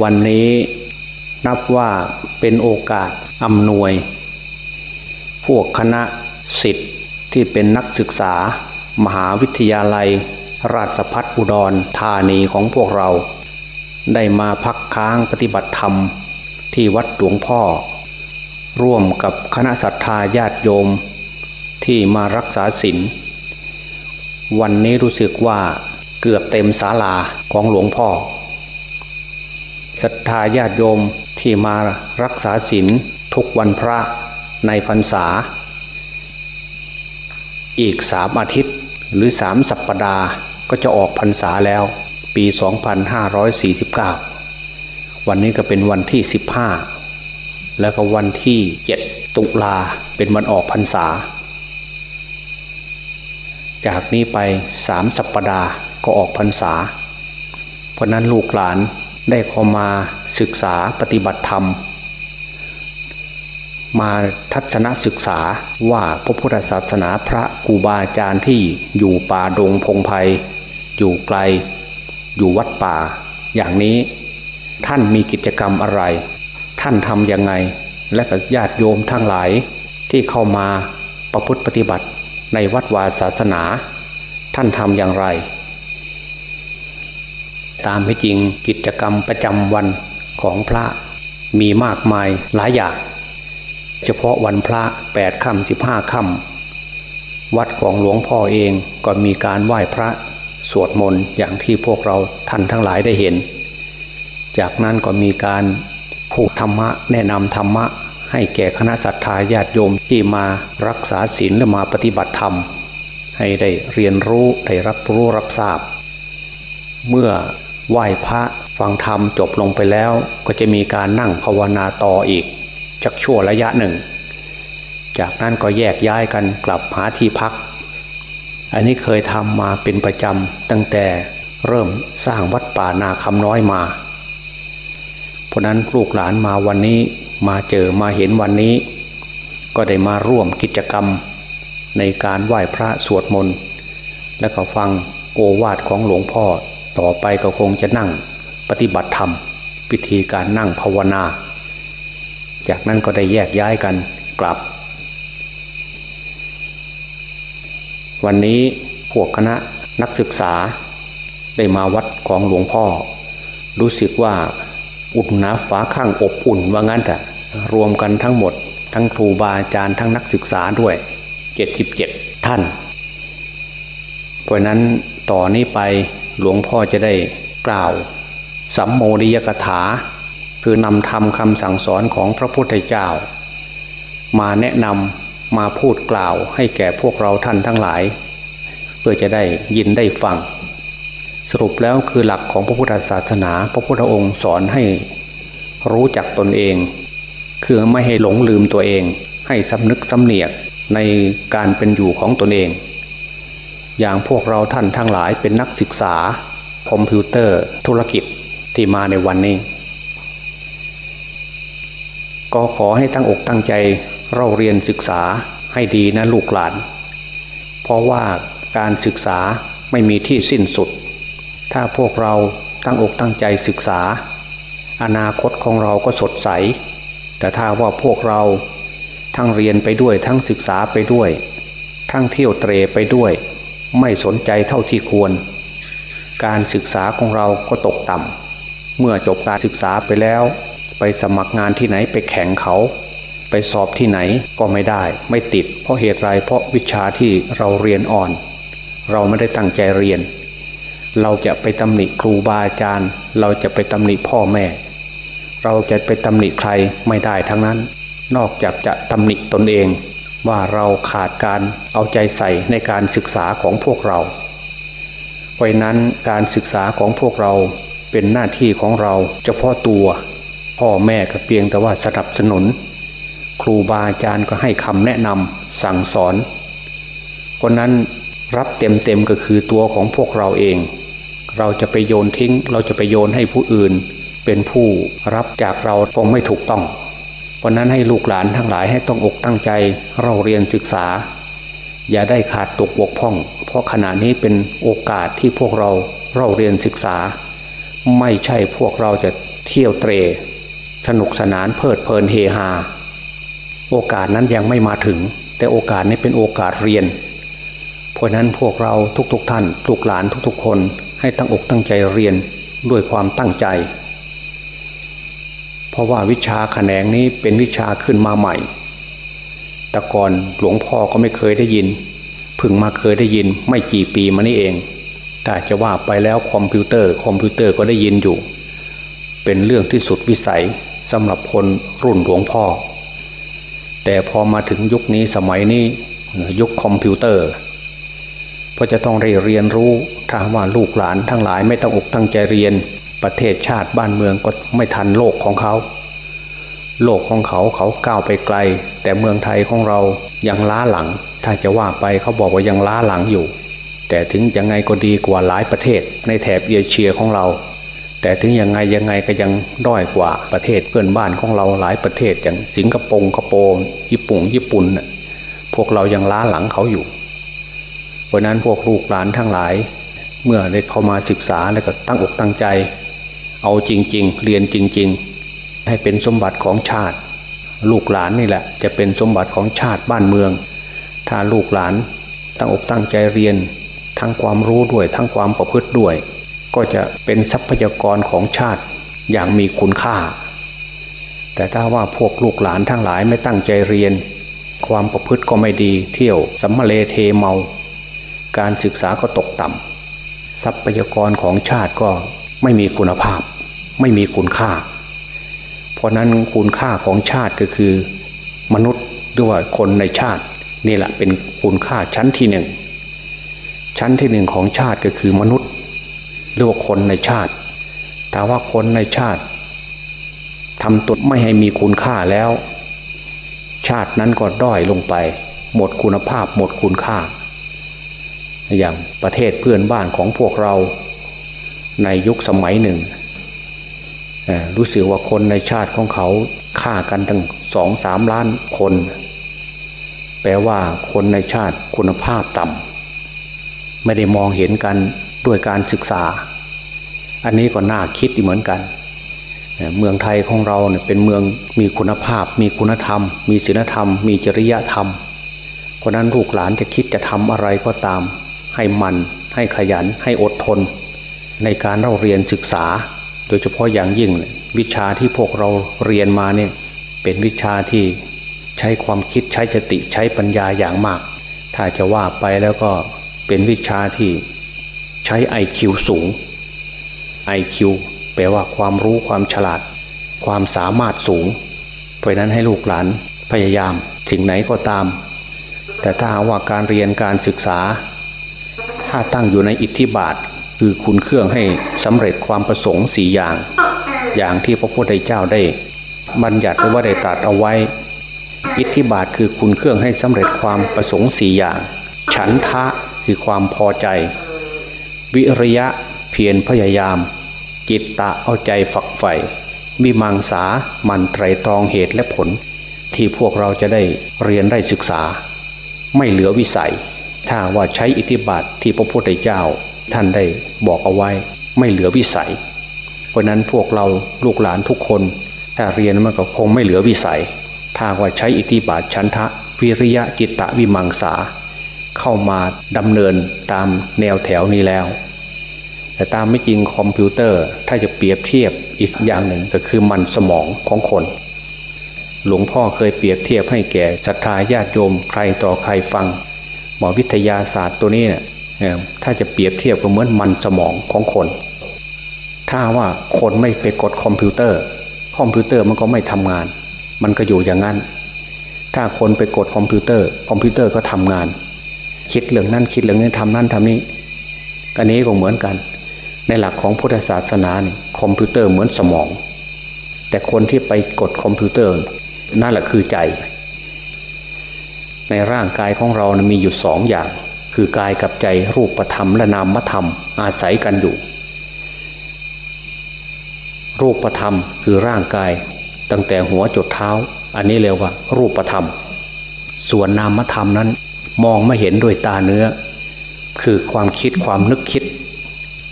วันนี้นับว่าเป็นโอกาสอำนวย พวกคณะสิทธิ์ที่เป็นนักศึกษา มหาวิทยาลัย ราชพัฒอุดรธานีของพวกเรา ได้มาพักค้างปฏิบัติธรรม ที่วัดหลวงพ่อ ร่วมกับคณะศรัทธาญาติโยม ที่มารักษาศีลวันนี้รู้สึกว่าเกือบเต็มศาลาของหลวงพ่อ ศรัทธาญาติโยมที่มารักษาศีลทุกวันพระในพรรษา อีกสามอาทิตย์หรือสามสัปปดาห์ก็จะออกพรรษาแล้ว ปี 2549 วันนี้ก็เป็นวันที่ 15 แล้วก็วันที่ 7 ตุลาเป็นวันออกพรรษา จากนี้ไปสามสัปปดาห์ก็ออกพรรษา เพราะนั้นลูกหลาน ได้เข้ามาศึกษาปฏิบัติธรรม มาทัศนศึกษาว่าพระพุทธศาสนาพระกูบาอาจารย์ที่อยู่ป่าดงพงไพ่อยู่ไกล อยู่วัดป่า อย่างนี้ท่านมีกิจกรรมอะไร ท่านทำยังไง และกับญาติโยมทั้งหลายที่เข้ามาประพฤติปฏิบัติในวัดวาศาสนา ท่านทำอย่างไร ตามให้จริงกิจกรรมประจำวันของพระมีมากมายหลายอย่าง เฉพาะวันพระแปดค่ำสิบห้าค่ำวัดของหลวงพ่อเองก็มีการไหว้พระสวดมนต์อย่างที่พวกเราท่านทั้งหลายได้เห็น จากนั้นก็มีการพูดธรรมะแนะนำธรรมะ ให้แก่คณะสัตยาญาติโยมที่มารักษาศีลและมาปฏิบัติธรรม ให้ได้เรียนรู้ได้รับรู้รับทราบ เมื่อ ไหว้พระฟังธรรมจบลงไปแล้ว ก็จะมีการนั่งภาวนาต่ออีกจักชั่วระยะหนึ่ง จากนั้นก็แยกย้ายกันกลับหาที่พัก อันนี้เคยทำมาเป็นประจำตั้งแต่เริ่มสร้างวัดป่านาคำน้อยมา เพราะนั้นลูกหลานมาวันนี้มาเจอมาเห็นวันนี้ ก็ได้มาร่วมกิจกรรม ในการไหว้พระสวดมนต์และก็ฟังโอวาทของหลวงพ่อ ต่อไปก็คงจะนั่งปฏิบัติธรรมพิธีการนั่งภาวนา จากนั้นก็ได้แยกย้ายกันกลับ วันนี้พวกคณะนักศึกษาได้มาวัดของหลวงพ่อ รู้สึกว่าอุ่นหนาฝาข้างอบอุ่นว่างั้นแต่รวมกันทั้งหมด ทั้งครูบาอาจารย์ทั้งนักศึกษาด้วยเจ็ดสิบเจ็ดท่าน เพราะนั้นต่อนนี้ไป หลวงพ่อจะได้กล่าวสัมโมนิยกถา คือนำธรรมคำสั่งสอนของพระพุทธเจ้า มาแนะนำมาพูดกล่าวให้แก่พวกเราท่านทั้งหลาย เพื่อจะได้ยินได้ฟัง สรุปแล้วคือหลักของพระพุทธศาสนา พระพุทธองค์สอนให้รู้จักตนเอง คือไม่ให้หลงลืมตัวเอง ให้สำนึกสำเนียกในการเป็นอยู่ของตนเอง อย่างพวกเราท่านทั้งหลายเป็นนักศึกษา คอมพิวเตอร์ธุรกิจที่มาในวันนี้ ก็ขอให้ตั้งอกตั้งใจเราเรียนศึกษาให้ดีนะลูกหลาน เพราะว่าการศึกษาไม่มีที่สิ้นสุด ถ้าพวกเราตั้งอกตั้งใจศึกษา อนาคตของเราก็สดใส แต่ถ้าว่าพวกเราทั้งเรียนไปด้วยทั้งศึกษาไปด้วย ทั้งเที่ยวเตรไปด้วย ไม่สนใจเท่าที่ควร การศึกษาของเราก็ตกต่ำเมื่อจบการศึกษาไปแล้ว ไปสมัครงานที่ไหนไปแข่งเขา ไปสอบที่ไหนก็ไม่ได้ ไม่ติด เพราะเหตุไรเพราะวิชาที่เราเรียนอ่อน เราไม่ได้ตั้งใจเรียน เราจะไปตำหนิครูบาอาจารย์ เราจะไปตำหนิพ่อแม่ เราจะไปตำหนิใครไม่ได้ทั้งนั้น นอกจากจะตำหนิตนเอง ว่าเราขาดการเอาใจใส่ในการศึกษาของพวกเรา เพราะนั้นการศึกษาของพวกเราเป็นหน้าที่ของเราเฉพาะตัว พ่อแม่ก็เพียงแต่ว่าสนับสนุน ครูบาอาจารย์ก็ให้คำแนะนำสั่งสอนเพราะนั้นรับเต็มๆก็คือตัวของพวกเราเอง เราจะไปโยนทิ้ง เราจะไปโยนให้ผู้อื่น เป็นผู้รับจากเราคงไม่ถูกต้อง เพราะนั้นให้ลูกหลานทั้งหลายให้ต้องอกตั้งใจเราเรียนศึกษา อย่าได้ขาดตกบกพร่อง เพราะขณะนี้เป็นโอกาสที่พวกเราเราเรียนศึกษา ไม่ใช่พวกเราจะเที่ยวเตรสนุกสนานเพลิดเพลินเฮฮาโอกาสนั้นยังไม่มาถึง แต่โอกาสนี้เป็นโอกาสเรียน เพราะนั้นพวกเราทุกๆทท่านลูกหลานทุกๆคน ให้ตั้งอกตั้งใจเรียนด้วยความตั้งใจ เพราะว่าวิชาแขนงนี้เป็นวิชาขึ้นมาใหม่ แต่ก่อนหลวงพ่อก็ไม่เคยได้ยินพึ่งมาเคยได้ยินไม่กี่ปีมานี่เอง แต่จะว่าไปแล้วคอมพิวเตอร์ คอมพิวเตอร์ก็ได้ยินอยู่ เป็นเรื่องที่สุดวิสัยสำหรับคนรุ่นหลวงพ่อ แต่พอมาถึงยุคนี้สมัยนี้ยุคคอมพิวเตอร์ก็จะต้องได้เรียนรู้ถ้าว่าลูกหลานทั้งหลายไม่ต้องอกตั้งใจเรียน ประเทศชาติบ้านเมืองก็ไม่ทันโลกของเขา โลกของเขาเขาก้าวไปไกล แต่เมืองไทยของเรายังล้าหลัง ถ้าจะว่าไปเขาบอกว่ายังล้าหลังอยู่ แต่ถึงยังไงก็ดีกว่าหลายประเทศในแถบเอเชียของเรา แต่ถึงยังไงยังไงก็ยังด้อยกว่าประเทศเพื่อนบ้านของเราหลายประเทศอย่างสิงคโปร์กโปร์ญี่ปุ่นญี่ปุ่นพวกเรายังล้าหลังเขาอยู่เพราะนั้นพวกลูกหลานทั้งหลาย เมื่อได้เข้ามาศึกษาแล้วก็ตั้งอกตั้งใจ เอาจริง ๆ เรียนจริง ๆ ให้เป็นสมบัติของชาติ ลูกหลานนี่แหละ จะเป็นสมบัติของชาติบ้านเมือง ถ้าลูกหลานตั้งอกตั้งใจเรียน ทั้งความรู้ด้วย ทั้งความประพฤติด้วย ก็จะเป็นทรัพยากรของชาติอย่างมีคุณค่า แต่ถ้าว่าพวกลูกหลานทั้งหลายไม่ตั้งใจเรียน ความประพฤติก็ไม่ดีเที่ยวสัมมาเลเทเมา การศึกษาก็ตกต่ำทรัพยากรของชาติก็ ไม่มีคุณภาพ ไม่มีคุณค่า เพราะนั้นคุณค่าของชาติก็คือ มนุษย์หรือว่าคนในชาตินี่แหละเป็นคุณค่าชั้นที่หนึ่งชั้นที่หนึ่งของชาติก็คือมนุษย์หรือว่าคนในชาติแต่ว่าคนในชาติทำตนไม่ให้มีคุณค่าแล้ว ชาตินั้นก็ด้อยลงไป หมดคุณภาพหมดคุณค่า อย่างประเทศเพื่อนบ้านของพวกเรา ในยุคสมัยหนึ่ง รู้สึกว่าคนในชาติของเขาฆ่ากันตั้งสองสามล้านคน แปลว่าคนในชาติคุณภาพต่ำไม่ได้มองเห็นกันด้วยการศึกษา อันนี้ก็น่าคิดเหมือนกัน เมืองไทยของเราเนี่ยเป็นเมืองมีคุณภาพ มีคุณธรรม มีศีลธรรม มีจริยธรรมเพราะนั้นลูกหลานจะคิดจะทำอะไรก็ตาม ให้มันให้ขยันให้อดทน ในการเราเรียนศึกษา โดยเฉพาะอย่างยิ่ง วิชาที่พวกเราเรียนมาเนี่ยเป็นวิชาที่ใช้ความคิดใช้สติใช้ปัญญาอย่างมาก ถ้าจะว่าไปแล้วก็เป็นวิชาที่ใช้ไอคิวสูงไอคิวแปลว่าความรู้ความฉลาด ความสามารถสูง เพราะนั้นให้ลูกหลานพยายามถึงไหนก็ตาม แต่ถ้าว่าการเรียนการศึกษา ถ้าตั้งอยู่ในอิทธิบาท คือคุณเครื่องให้สำเร็จความประสงค์สี่อย่าง อย่างที่พระพุทธเจ้าได้ บัญญัติไว้ว่าได้ตรัสเอาไว้ อิทธิบาทคือคุณเครื่องให้สำเร็จความประสงค์สี่อย่าง ฉันทะคือความพอใจ วิริยะเพียรพยายาม จิตตะเอาใจฝักใฝ่มีมังสามันไตรตรองเหตุและผล ที่พวกเราจะได้เรียนได้ศึกษา ไม่เหลือวิสัย ถ้าว่าใช้อิทธิบาทที่พระพุทธเจ้า ท่านได้บอกเอาไว้ไม่เหลือวิสัย เพราะนั้นพวกเราลูกหลานทุกคน ถ้าเรียนมันก็คงไม่เหลือวิสัย ถ้าว่าใช้อิทธิบาทชันทะวิริยะกิตตะวิมังสา เข้ามาดำเนินตามแนวแถวนี้แล้ว แต่ตามไม่จริงคอมพิวเตอร์ถ้าจะเปรียบเทียบอีกอย่างหนึ่งก็คือมันสมองของคน หลวงพ่อเคยเปรียบเทียบให้แก่ศรัทธาญาติโยมใครต่อใครฟังหมอวิทยาศาสตร์ตัวนี้เนี่ย ถ้าจะเปรียบเทียบก็เหมือนมันสมองของคน ถ้าว่าคนไม่ไปกดคอมพิวเตอร์ คอมพิวเตอร์มันก็ไม่ทำงาน มันก็อยู่อย่างนั้น ถ้าคนไปกดคอมพิวเตอร์ คอมพิวเตอร์ก็ทำงาน คิดเรื่องนั้นคิดเรื่องนี้ทำนั่นทำนี้อันนี้ก็เหมือนกัน ในหลักของพุทธศาสนาเนี่ยคอมพิวเตอร์เหมือนสมอง แต่คนที่ไปกดคอมพิวเตอร์นั่นแหละคือใจ ในร่างกายของเรานะมีอยู่สองอย่าง คือกายกับใจรูปธรรมและนามธรรม อาศัยกันอยู่ รูปธรรมคือร่างกาย ตั้งแต่หัวจดเท้า อันนี้เรียกว่า รูปธรรม ส่วนนามธรรมนั้น มองไม่เห็นด้วยตาเนื้อ คือความคิดความนึกคิด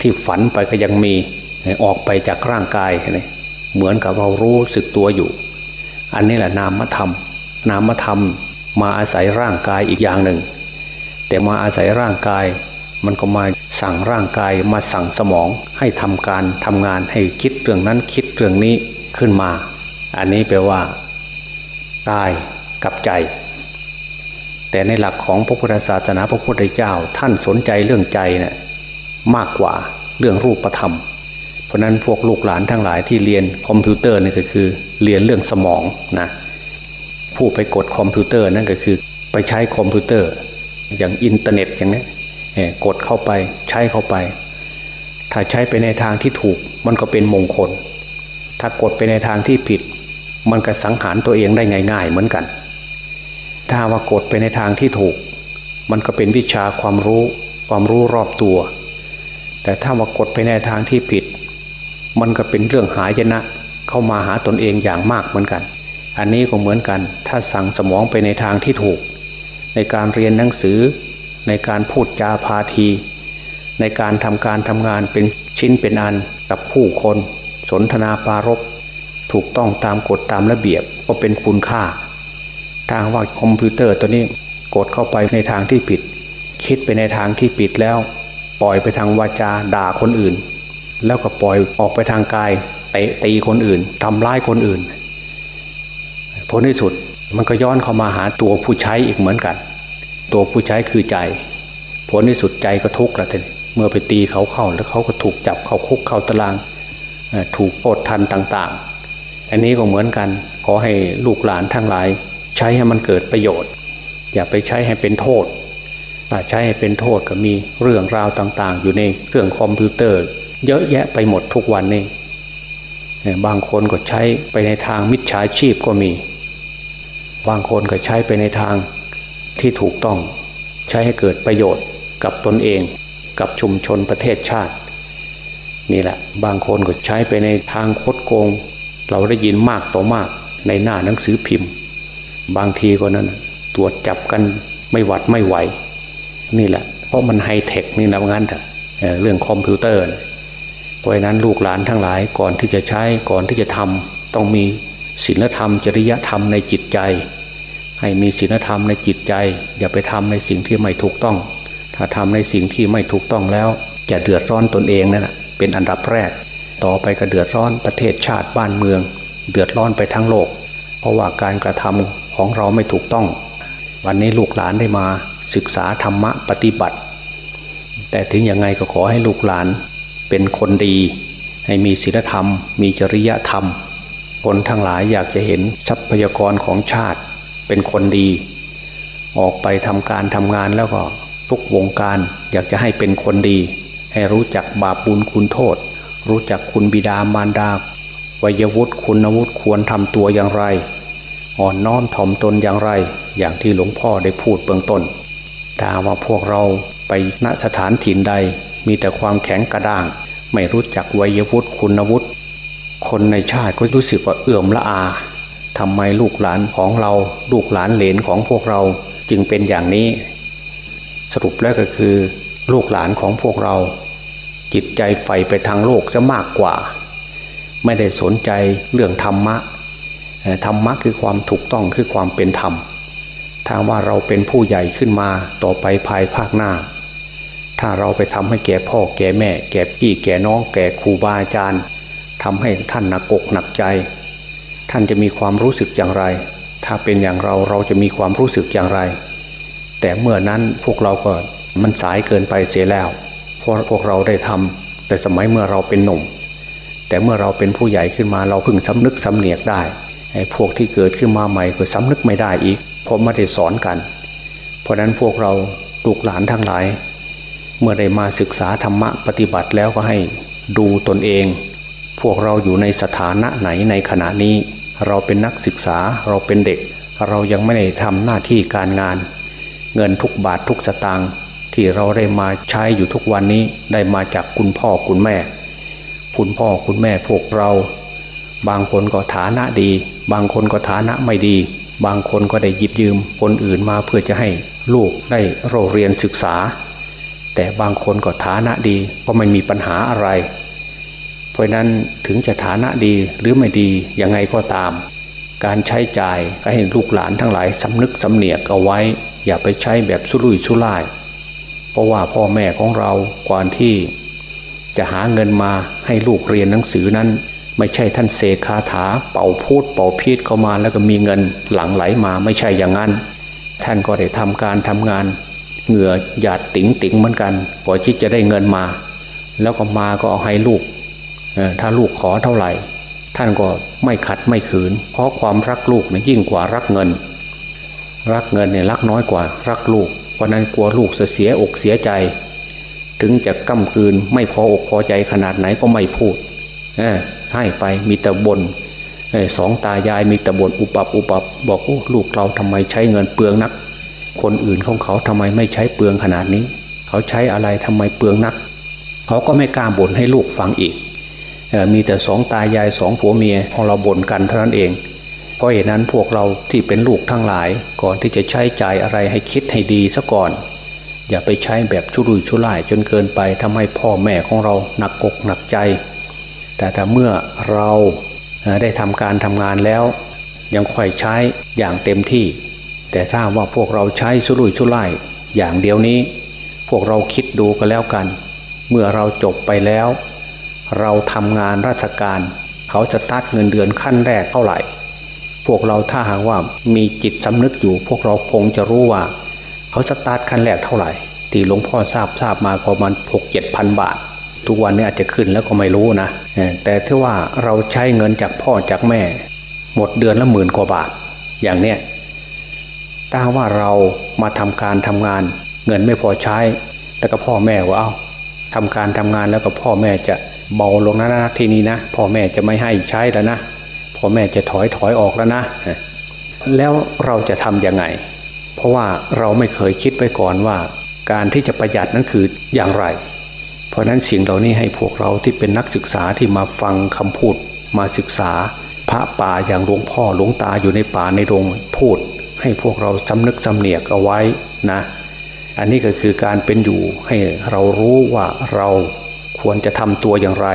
ที่ฝันไปก็ยังมีออกไปจากร่างกายเหมือนกับเรารู้สึกตัวอยู่ อันนี้แหละนามธรรม นามธรรมมาอาศัยร่างกายอีกอย่างหนึ่ง แต่มาอาศัยร่างกาย มันก็มาสั่งร่างกายมาสั่งสมองให้ทำการทำงานให้คิดเรื่องนั้นคิดเรื่องนี้ขึ้นมา อันนี้แปลว่ากายกับใจ แต่ในหลักของพระพุทธศาสนาพระพุทธเจ้า ท่านสนใจเรื่องใจเนะี่ยมากกว่าเรื่องรูปธรรม เพราะนั้นพวกลูกหลานทั้งหลายที่เรียนคอมพิวเตอร์นี่ก็คือ เรียนเรื่องสมองนะผู้ไปกดคอมพิวเตอร์นั่นก็คือ ไปใช้คอมพิวเตอร์ อย่างอินเทอร์เน็ตอย่างนี้กดเข้าไปใช้เข้าไป ถ้าใช้ไปในทางที่ถูกมันก็เป็นมงคล ถ้ากดไปในทางที่ผิด มันก็สังหารตัวเองได้ง่าย ๆ เหมือนกัน ถ้าว่ากดไปในทางที่ถูก มันก็เป็นวิชาความรู้ความรู้รอบตัว แต่ถ้าว่ากดไปในทางที่ผิด มันก็เป็นเรื่องหายนะเข้ามาหาตนเองอย่างมากเหมือนกัน อันนี้ก็เหมือนกัน ถ้าสั่งสมองไปในทางที่ถูก ในการเรียนหนังสือ ในการพูดจาพาที ในการทำการทำงานเป็นชิ้นเป็นอันกับผู้คน สนทนาปารบถูกต้องตามกฎตามระเบียบก็เป็นคุณค่า ทางว่าคอมพิวเตอร์ตัวนี้กดเข้าไปในทางที่ผิด คิดไปในทางที่ผิดแล้ว ปล่อยไปทางวาจาด่าคนอื่น แล้วก็ปล่อยออกไปทางกายเตะตีคนอื่นทำร้ายคนอื่นผลที่สุด มันก็ย้อนเข้ามาหาตัวผู้ใช้อีกเหมือนกัน ตัวผู้ใช้คือใจ ผลที่สุดใจก็ทุกข์ละทีเมื่อไปตีเขาเข้าแล้วเขาก็ถูกจับเข้าคุกเข้าตารางถูกปดทันต่างๆ อันนี้ก็เหมือนกัน ขอให้ลูกหลานทั้งหลาย ใช้ให้มันเกิดประโยชน์ อย่าไปใช้ให้เป็นโทษถ้าใช้ให้เป็นโทษก็มีเรื่องราวต่าง ๆ อยู่ในเครื่องคอมพิวเตอร์ เยอะแยะไปหมดทุกวันนี้บางคนก็ใช้ไปในทางมิจฉาชีพก็มี บางคนก็ใช้ไปในทางที่ถูกต้อง ใช้ให้เกิดประโยชน์กับตนเอง กับชุมชนประเทศชาติ นี่แหละ บางคนก็ใช้ไปในทางคดโกง เราได้ยินมากต่อมากในหน้าหนังสือพิมพ์ บางทีก็นั้นตรวจจับกันไม่หวัดไม่ไหว นี่แหละ เพราะมันไฮเทคนี่นะงั้นเถอะเรื่องคอมพิวเตอร์เพราะนั้นลูกหลานทั้งหลายก่อนที่จะใช้ก่อนที่จะทำต้องมี ศีลธรรม จริยธรรมในจิตใจ ให้มีศีลธรรมในจิตใจ อย่าไปทำในสิ่งที่ไม่ถูกต้อง ถ้าทำในสิ่งที่ไม่ถูกต้องแล้ว จะเดือดร้อนตนเองนั่นแหละเป็นอันดับแรก ต่อไปก็เดือดร้อนประเทศชาติบ้านเมือง เดือดร้อนไปทั้งโลก เพราะว่าการกระทำของเราไม่ถูกต้อง วันนี้ลูกหลานได้มาศึกษาธรรมะปฏิบัติ แต่ถึงยังไงก็ขอให้ลูกหลานเป็นคนดี ให้มีศีลธรรม มีจริยธรรม คนทั้งหลายอยากจะเห็นทรัพยากรของชาติเป็นคนดี ออกไปทำการทำงานแล้วก็ทุกวงการอยากจะให้เป็นคนดี ให้รู้จักบาปบุญคุณโทษ รู้จักคุณบิดามารดาวัยวุฒิคุณวุฒิควรทำตัวอย่างไร อ่อนน้อมถ่อมตนอย่างไร อย่างที่หลวงพ่อได้พูดเบื้องต้นถ้าว่าพวกเราไปณสถานถิ่นใด มีแต่ความแข็งกระด้าง ไม่รู้จักวัยวุฒิคุณวุฒิ คนในชาติก็รู้สึกว่าเอื่อมละอาทำไมลูกหลานของเรา ลูกหลานเหลนของพวกเราจึงเป็นอย่างนี้ สรุปแล้วก็คือ ลูกหลานของพวกเรา จิตใจใฝ่ไปทางโลกจะมากกว่า ไม่ได้สนใจเรื่องธรรมะธรรมะคือความถูกต้องคือความเป็นธรรมถ้าว่าเราเป็นผู้ใหญ่ขึ้นมาต่อไปภายภาคหน้า ถ้าเราไปทำให้แก่พ่อแก่แม่ แก่พี่แก่น้องแก่ครูบาอาจารย์ ทำให้ท่านหนักอกหนักใจ ท่านจะมีความรู้สึกอย่างไร ถ้าเป็นอย่างเราเราจะมีความรู้สึกอย่างไร แต่เมื่อนั้นพวกเราก็มันสายเกินไปเสียแล้วเพราะพวกเราได้ทำแต่สมัยเมื่อเราเป็นหนุ่ม แต่เมื่อเราเป็นผู้ใหญ่ขึ้นมาเราเพิ่งสำนึกสำเนียกได้ไอ้พวกที่เกิดขึ้นมาใหม่ก็สำนึกไม่ได้อีก เพราะไม่ได้สอนกัน เพราะนั้นพวกเราลูกหลานทั้งหลาย เมื่อได้มาศึกษาธรรมะปฏิบัติแล้วก็ให้ดูตนเอง พวกเราอยู่ในสถานะไหนในขณะนี้ เราเป็นนักศึกษาเราเป็นเด็ก เรายังไม่ได้ทำหน้าที่การงาน เงินทุกบาททุกสตางค์ที่เราได้มาใช้อยู่ทุกวันนี้ได้มาจากคุณพ่อคุณแม่ คุณพ่อคุณแม่พวกเรา บางคนก็ฐานะดี บางคนก็ฐานะไม่ดี บางคนก็ได้หยิบยืมคนอื่นมาเพื่อจะให้ลูกได้โรเรียนศึกษา แต่บางคนก็ฐานะดีก็ไม่มีปัญหาอะไร ราะราะนั้นถึงจะฐานะดีหรือไม่ดียังไงก็ตาม การใช้จ่ายก็ให้ลูกหลานทั้งหลายสำนึกสำเนียกเอาไว้ อย่าไปใช้แบบสุรุ่ยสุร่าย เพราะว่าพ่อแม่ของเราก่อนที่ จะหาเงินมาให้ลูกเรียนหนังสือนั้น ไม่ใช่ท่านเสกคาถา เป่าพูดเป่าพีดเข้ามาแล้วก็มีเงินหลั่งไหลมาไม่ใช่อย่างนั้น ท่านก็ได้ทำการทำงานเหงื่อหยาดติ๋งติ๋งเหมือนกันกว่าที่จะได้เงินมา แล้วก็มาก็เอาให้ลูก ถ้าลูกขอเท่าไหร่ ท่านก็ไม่ขัดไม่ขืน เพราะความรักลูกเนี่ยยิ่งกว่ารักเงิน รักเงินเนี่ยรักน้อยกว่ารักลูก เพราะนั้นกลัวลูกจะเสียอกเสียใจ ถึงจะก้ำกืนไม่พออกพอใจขนาดไหนก็ไม่พูดให้ไปมีแต่บนสองตายายมีแต่บนอุปับอุปับบอกโอ้ลูกเราทำไมใช้เงินเปลืองนัก คนอื่นของเขาทำไมไม่ใช้เปลืองขนาดนี้ เขาใช้อะไรทำไมเปลืองนัก เขาก็ไม่กล้าบ่นให้ลูกฟังอีก มีแต่สองตายายสองผัวเมียของเราบ่นกันเท่านั้นเอง เพราะเหตุนั้นพวกเราที่เป็นลูกทั้งหลาย ก่อนที่จะใช้จ่ายอะไรให้คิดให้ดีซะก่อน อย่าไปใช้แบบชุรุยชุร่ายจนเกินไปทำให้พ่อแม่ของเราหนักอกหนักใจ แต่ถ้าเมื่อเราได้ทำการทำงานแล้ว ยังค่อยใช้อย่างเต็มที่ แต่ถ้าว่าพวกเราใช้ชุรุยชุร่ายอย่างเดียวนี้ พวกเราคิดดูก็แล้วกัน เมื่อเราจบไปแล้ว เราทำงานราชการ เขาจะตัดเงินเดือนขั้นแรกเท่าไหร่ พวกเราถ้าหากว่ามีจิตสำนึกอยู่ พวกเราคงจะรู้ว่า เขาจะตัดขั้นแรกเท่าไหร่ ที่หลวงพ่อทราบทราบมาประมาณหกเจ็ดพันบาท ทุกวันนี้อาจจะขึ้นแล้วก็ไม่รู้นะ แต่ที่ว่าเราใช้เงินจากพ่อจากแม่ หมดเดือนละหมื่นกว่าบาท อย่างเนี้ยถ้าว่าเรามาทำการทำงาน เงินไม่พอใช้แต่ก็พ่อแม่ว่าเอาทำการทำงานแล้วก็พ่อแม่จะ เบาลงนะนะทีนี้นะพ่อแม่จะไม่ให้ใช้แล้วนะพ่อแม่จะถอยถอยออกแล้วนะ แล้วเราจะทำยังไง เพราะว่าเราไม่เคยคิดไปก่อนว่า การที่จะประหยัดนั้นคืออย่างไร เพราะนั้นสิ่งเหล่านี้ให้พวกเราที่เป็นนักศึกษาที่มาฟังคำพูด มาศึกษา พระป่าอย่างหลวงพ่อหลวงตาอยู่ในป่าในโรงพูด ให้พวกเราสำนึกสำเนียกเอาไว้นะ อันนี้ก็คือการเป็นอยู่ให้เรารู้ว่าเรา ควรจะทำตัวอย่างไร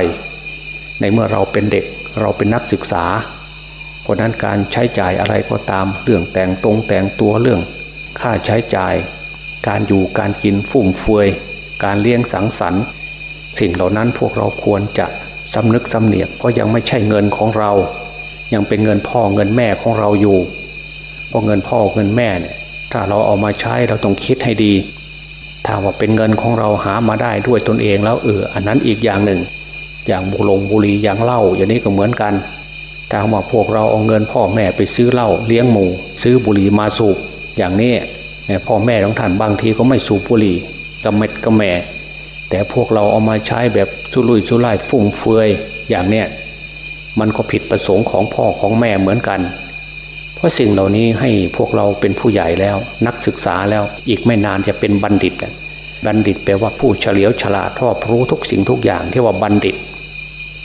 ในเมื่อเราเป็นเด็กเราเป็นนักศึกษาเพราะนั้นการใช้จ่ายอะไรก็ตามเรื่องแต่งตรงแต่งตัวเรื่อง ค่าใช้จ่าย การอยู่การกินฟุ่มเฟือยการเลี้ยงสังสรรค์ สิ่งเหล่านั้นพวกเราควรจะสำนึกสำเนียกเพราะยังไม่ใช่เงินของเรา ยังเป็นเงินพ่อเงินแม่ของเราอยู่เพราะเงินพ่อเงินแม่เนี่ยถ้าเราเอามาใช้เราต้องคิดให้ดี ถ้าว่าเป็นเงินของเราหามาได้ด้วยตนเองแล้วเอออันนั้นอีกอย่างหนึ่ง อย่างบุหลงบุรีอย่างเหล้าอย่างนี้ก็เหมือนกัน ถ้าว่าพวกเราเอาเงินพ่อแม่ไปซื้อเหล้าเลี้ยงหมู ซื้อบุหรี่มาสูบอย่างนี้พ่อแม่ของท่านบางทีก็ไม่สูบบุหรี่กระเม็ดกระแม่ แต่พวกเราเอามาใช้แบบสุรุ่ยสุร่ายฟุ่มเฟือยอย่างเนี้ยมันก็ผิดประสงค์ของพ่อของแม่เหมือนกัน เพราะสิ่งเหล่านี้ให้พวกเราเป็นผู้ใหญ่แล้ว นักศึกษาแล้วอีกไม่นานจะเป็นบัณฑิตบัณฑิตแปลว่าผู้เฉลียวฉลาดรอบรู้ทุกสิ่งทุกอย่างที่ว่าบัณฑิต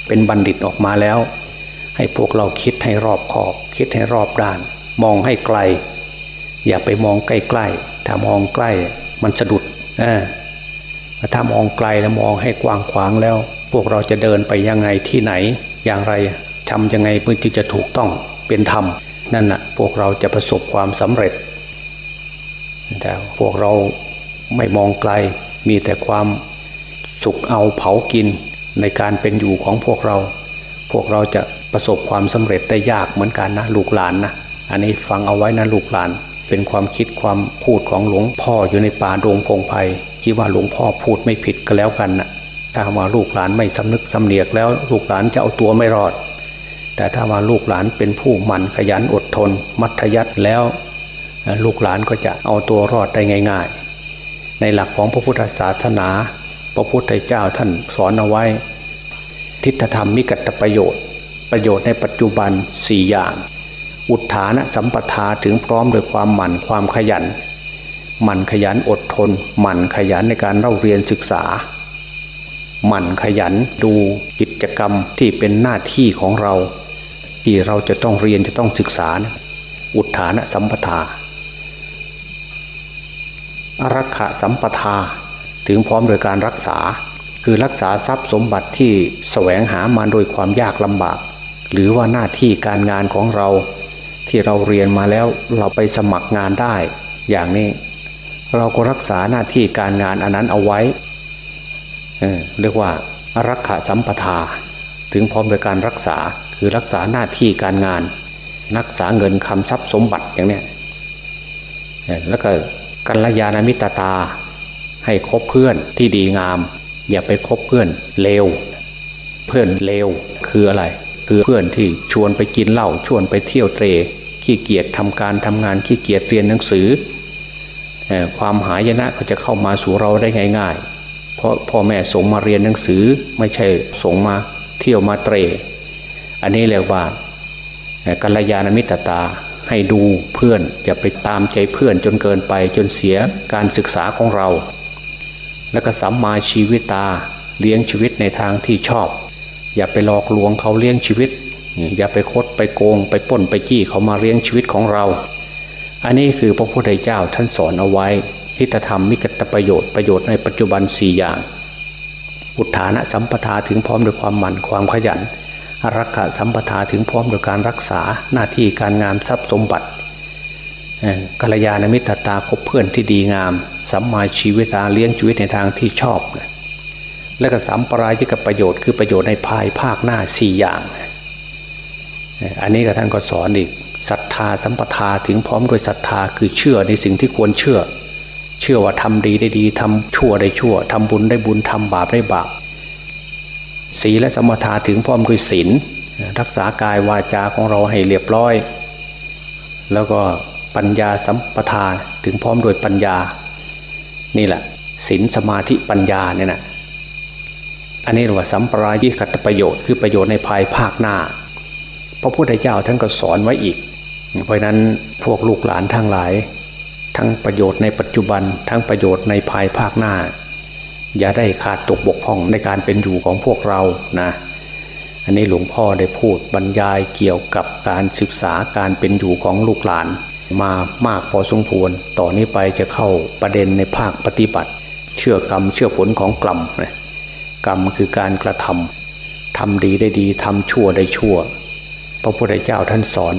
เป็นบัณฑิตออกมาแล้ว ให้พวกเราคิดให้รอบขอบ คิดให้รอบด้าน มองให้ไกล อย่าไปมองใกล้ๆถ้ามองใกล้ มันสะดุดเออถ้ามองไกลแล้วมองให้กว้างขวางแล้ว พวกเราจะเดินไปยังไงที่ไหน อย่างไรทำยังไงเพื่อที่จะถูกต้องเป็นธรรม นั่นแหะพวกเราจะประสบความสำเร็จ แต่พวกเราไม่มองไกลมีแต่ความสุขเอาเผากินในการเป็นอยู่ของพวกเรา พวกเราจะประสบความสำเร็จได้ยากเหมือนกันนะลูกหลานนะอันนี้ฟังเอาไว้นะลูกหลาน เป็นความคิดความพูดของหลวงพ่ออยู่ในป่าดงพงไพ่คิดว่าหลวงพ่อพูดไม่ผิดก็แล้วกันนะถ้าว่าลูกหลานไม่สำนึกสำเนียกแล้ว ลูกหลานจะเอาตัวไม่รอด แต่ถ้าว่าลูกหลานเป็นผู้หมั่นขยันอดทน มัธยัติแล้ว ลูกหลานก็จะเอาตัวรอดได้ง่าย ๆ ในหลักของพระพุทธศาสนา พระพุทธเจ้าท่านสอนเอาไว้ ทิฏฐธรรมมิกัตประโยชน์ ประโยชน์ในปัจจุบันสี่อย่าง อุทานะสัมปทาถึงพร้อมโดยความหมั่นความขยันหมั่นขยันอดทนหมั่นขยันในการเล่าเรียนศึกษาหมั่นขยันดูกิจกรรมที่เป็นหน้าที่ของเรา ที่เราจะต้องเรียนจะต้องศึกษาอุทานะสัมปทาอารักษาสัมปทาถึงพร้อมโดยการรักษา คือรักษาทรัพย์สมบัติที่แสวงหามาโดยความยากลำบาก หรือว่าหน้าที่การงานของเราที่เราเรียนมาแล้วเราไปสมัครงานได้ อย่างนี้ เราก็รักษาหน้าที่การงานอันนั้นเอาไว้เเรียกว่ารักษาสัมปทา ถึงพร้อมโดยการรักษา คือรักษาหน้าที่การงาน รักษาเงินคำทรัพย์สมบัติอย่างเนี้ยแล้วก็กัลยาณมิตรตา ให้คบเพื่อนที่ดีงาม อย่าไปคบเพื่อนเลวเพื่อนเลวคืออะไร คือเพื่อนที่ชวนไปกินเหล้าชวนไปเที่ยวเตรขี้เกียจทำการทำงานขี้เกียจเรียนหนังสือความหายนะก็จะเข้ามาสู่เราได้ง่าย ๆ เพราะพ่อแม่ส่งมาเรียนหนังสือไม่ใช่ส่งมาเที่ยวมาเตร อันนี้เรียกว่ากัลยาณมิตรตาให้ดูเพื่อนอย่าไปตามใจเพื่อนจนเกินไปจนเสียการศึกษาของเรา แล้วก็สัมมาชีวิตตาเลี้ยงชีวิตในทางที่ชอบ อย่าไปหลอกลวงเขาเลี้ยงชีวิต อย่าไปคดไปโกง ไปป้นไปจี้เขามาเลี้ยงชีวิตของเรา อันนี้คือพระพุทธเจ้าท่านสอนเอาไว้ทิฏฐธรรมมิกตประโยชน์ประโยชน์ในปัจจุบันสี่อย่าง อุทานะสัมปทาถึงพร้อมด้วยความหมั่นความขยัน รักษาสัมปทาถึงพร้อมโดยการรักษาหน้าที่การงานทรัพย์สมบัติกัลยาณมิตรตาคบเพื่อนที่ดีงามสัมมาชีวิตาเลี้ยงชีวิตในทางที่ชอบ และก็สัมปรายที่กับประโยชน์คือประโยชน์ในภายภาคหน้าสี่อย่าง อันนี้ก็ท่านก็สอนอีกศรัทธาสัมปทาถึงพร้อมโดยศรัทธาคือเชื่อในสิ่งที่ควรเชื่อ เชื่อว่าทำดีได้ดีทำชั่วได้ชั่วทำบุญได้บุญทำบาปได้บาป ศีลและสมถะถึงพร้อมด้วยศีลรักษากายวาจาของเราให้เรียบร้อย แล้วก็ปัญญาสัมปทานถึงพร้อมโดยปัญญา นี่แหละศีลสมาธิปัญญาเนี่ยนะอันนี้เรียกว่าสัมปรายิกัตประโยชน์คือประโยชน์ในภายภาคหน้า พระพุทธเจ้าท่านก็สอนไว้อีก เพราะนั้นพวกลูกหลานทั้งหลาย ทั้งประโยชน์ในปัจจุบัน ทั้งประโยชน์ในภายภาคหน้า อย่าได้ขาดตกบกพร่องในการเป็นอยู่ของพวกเรานะอันนี้หลวงพ่อได้พูดบรรยายเกี่ยวกับการศึกษาการเป็นอยู่ของลูกหลาน มามากพอสมควรต่อนนี้ไปจะเข้าประเด็นในภาคปฏิบัติ เชื่อกรรมเชื่อผลของกรรมนะกรรมคือการกระทำทำดีได้ดีทำชั่วได้ชั่ว พระพุทธเจ้าท่านสอน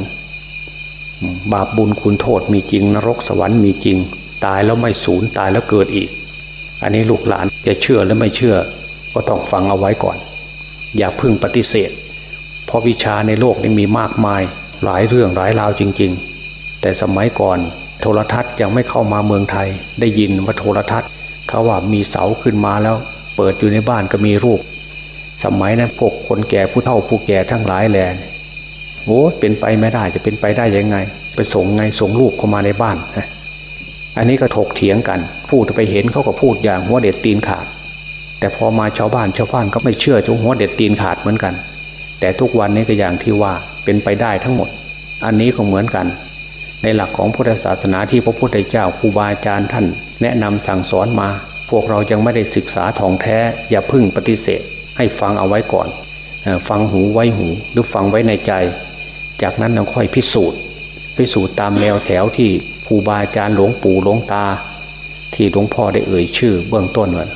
บาปบุญคุณโทษมีจริง นรกสวรรค์มีจริง ตายแล้วไม่สูญตายแล้วเกิดอีก อันนี้ลูกหลานจะเชื่อหรือไม่เชื่อ ก็ต้องฟังเอาไว้ก่อน อย่าพึ่งปฏิเสธ เพราะวิชาในโลกนี้มีมากมาย หลายเรื่องหลายราวจริง ๆ แต่สมัยก่อน โทรทัศน์ยังไม่เข้ามาเมืองไทย ได้ยินว่าโทรทัศน์เขาว่ามีเสาขึ้นมาแล้ว เปิดอยู่ในบ้านก็มีรูป สมัยนั้นพวกคนแก่ผู้เฒ่าผู้แก่ทั้งหลายแหลนโอ้เป็นไปไม่ได้จะเป็นไปได้ยังไง ไปส่งไงส่งลูกเข้ามาในบ้านนะ อันนี้ก็ถกเถียงกัน พูดไปเห็นเขาก็พูดอย่างหัวเด็ดตีนขาด แต่พอมาชาวบ้านชาวบ้านก็ไม่เชื่อจงหัวเด็ดตีนขาดเหมือนกัน แต่ทุกวันนี้ก็อย่างที่ว่าเป็นไปได้ทั้งหมด อันนี้ก็เหมือนกัน ในหลักของพุทธศาสนาที่พระพุทธเจ้าครูบาอาจารย์ท่าน แนะนำสั่งสอนมา พวกเรายังไม่ได้ศึกษาท่องแท้ อย่าพึ่งปฏิเสธ ให้ฟังเอาไว้ก่อน ฟังหูไว้หูหรือฟังไว้ในใจ จากนั้นเราค่อยพิสูจน์พิสูจน์ตามแนวแถวที่ครูบาอาจารย์หลวงปู่หลวงตา ที่หลวงพ่อได้เอ่ยชื่อ เบื้องต้นว่า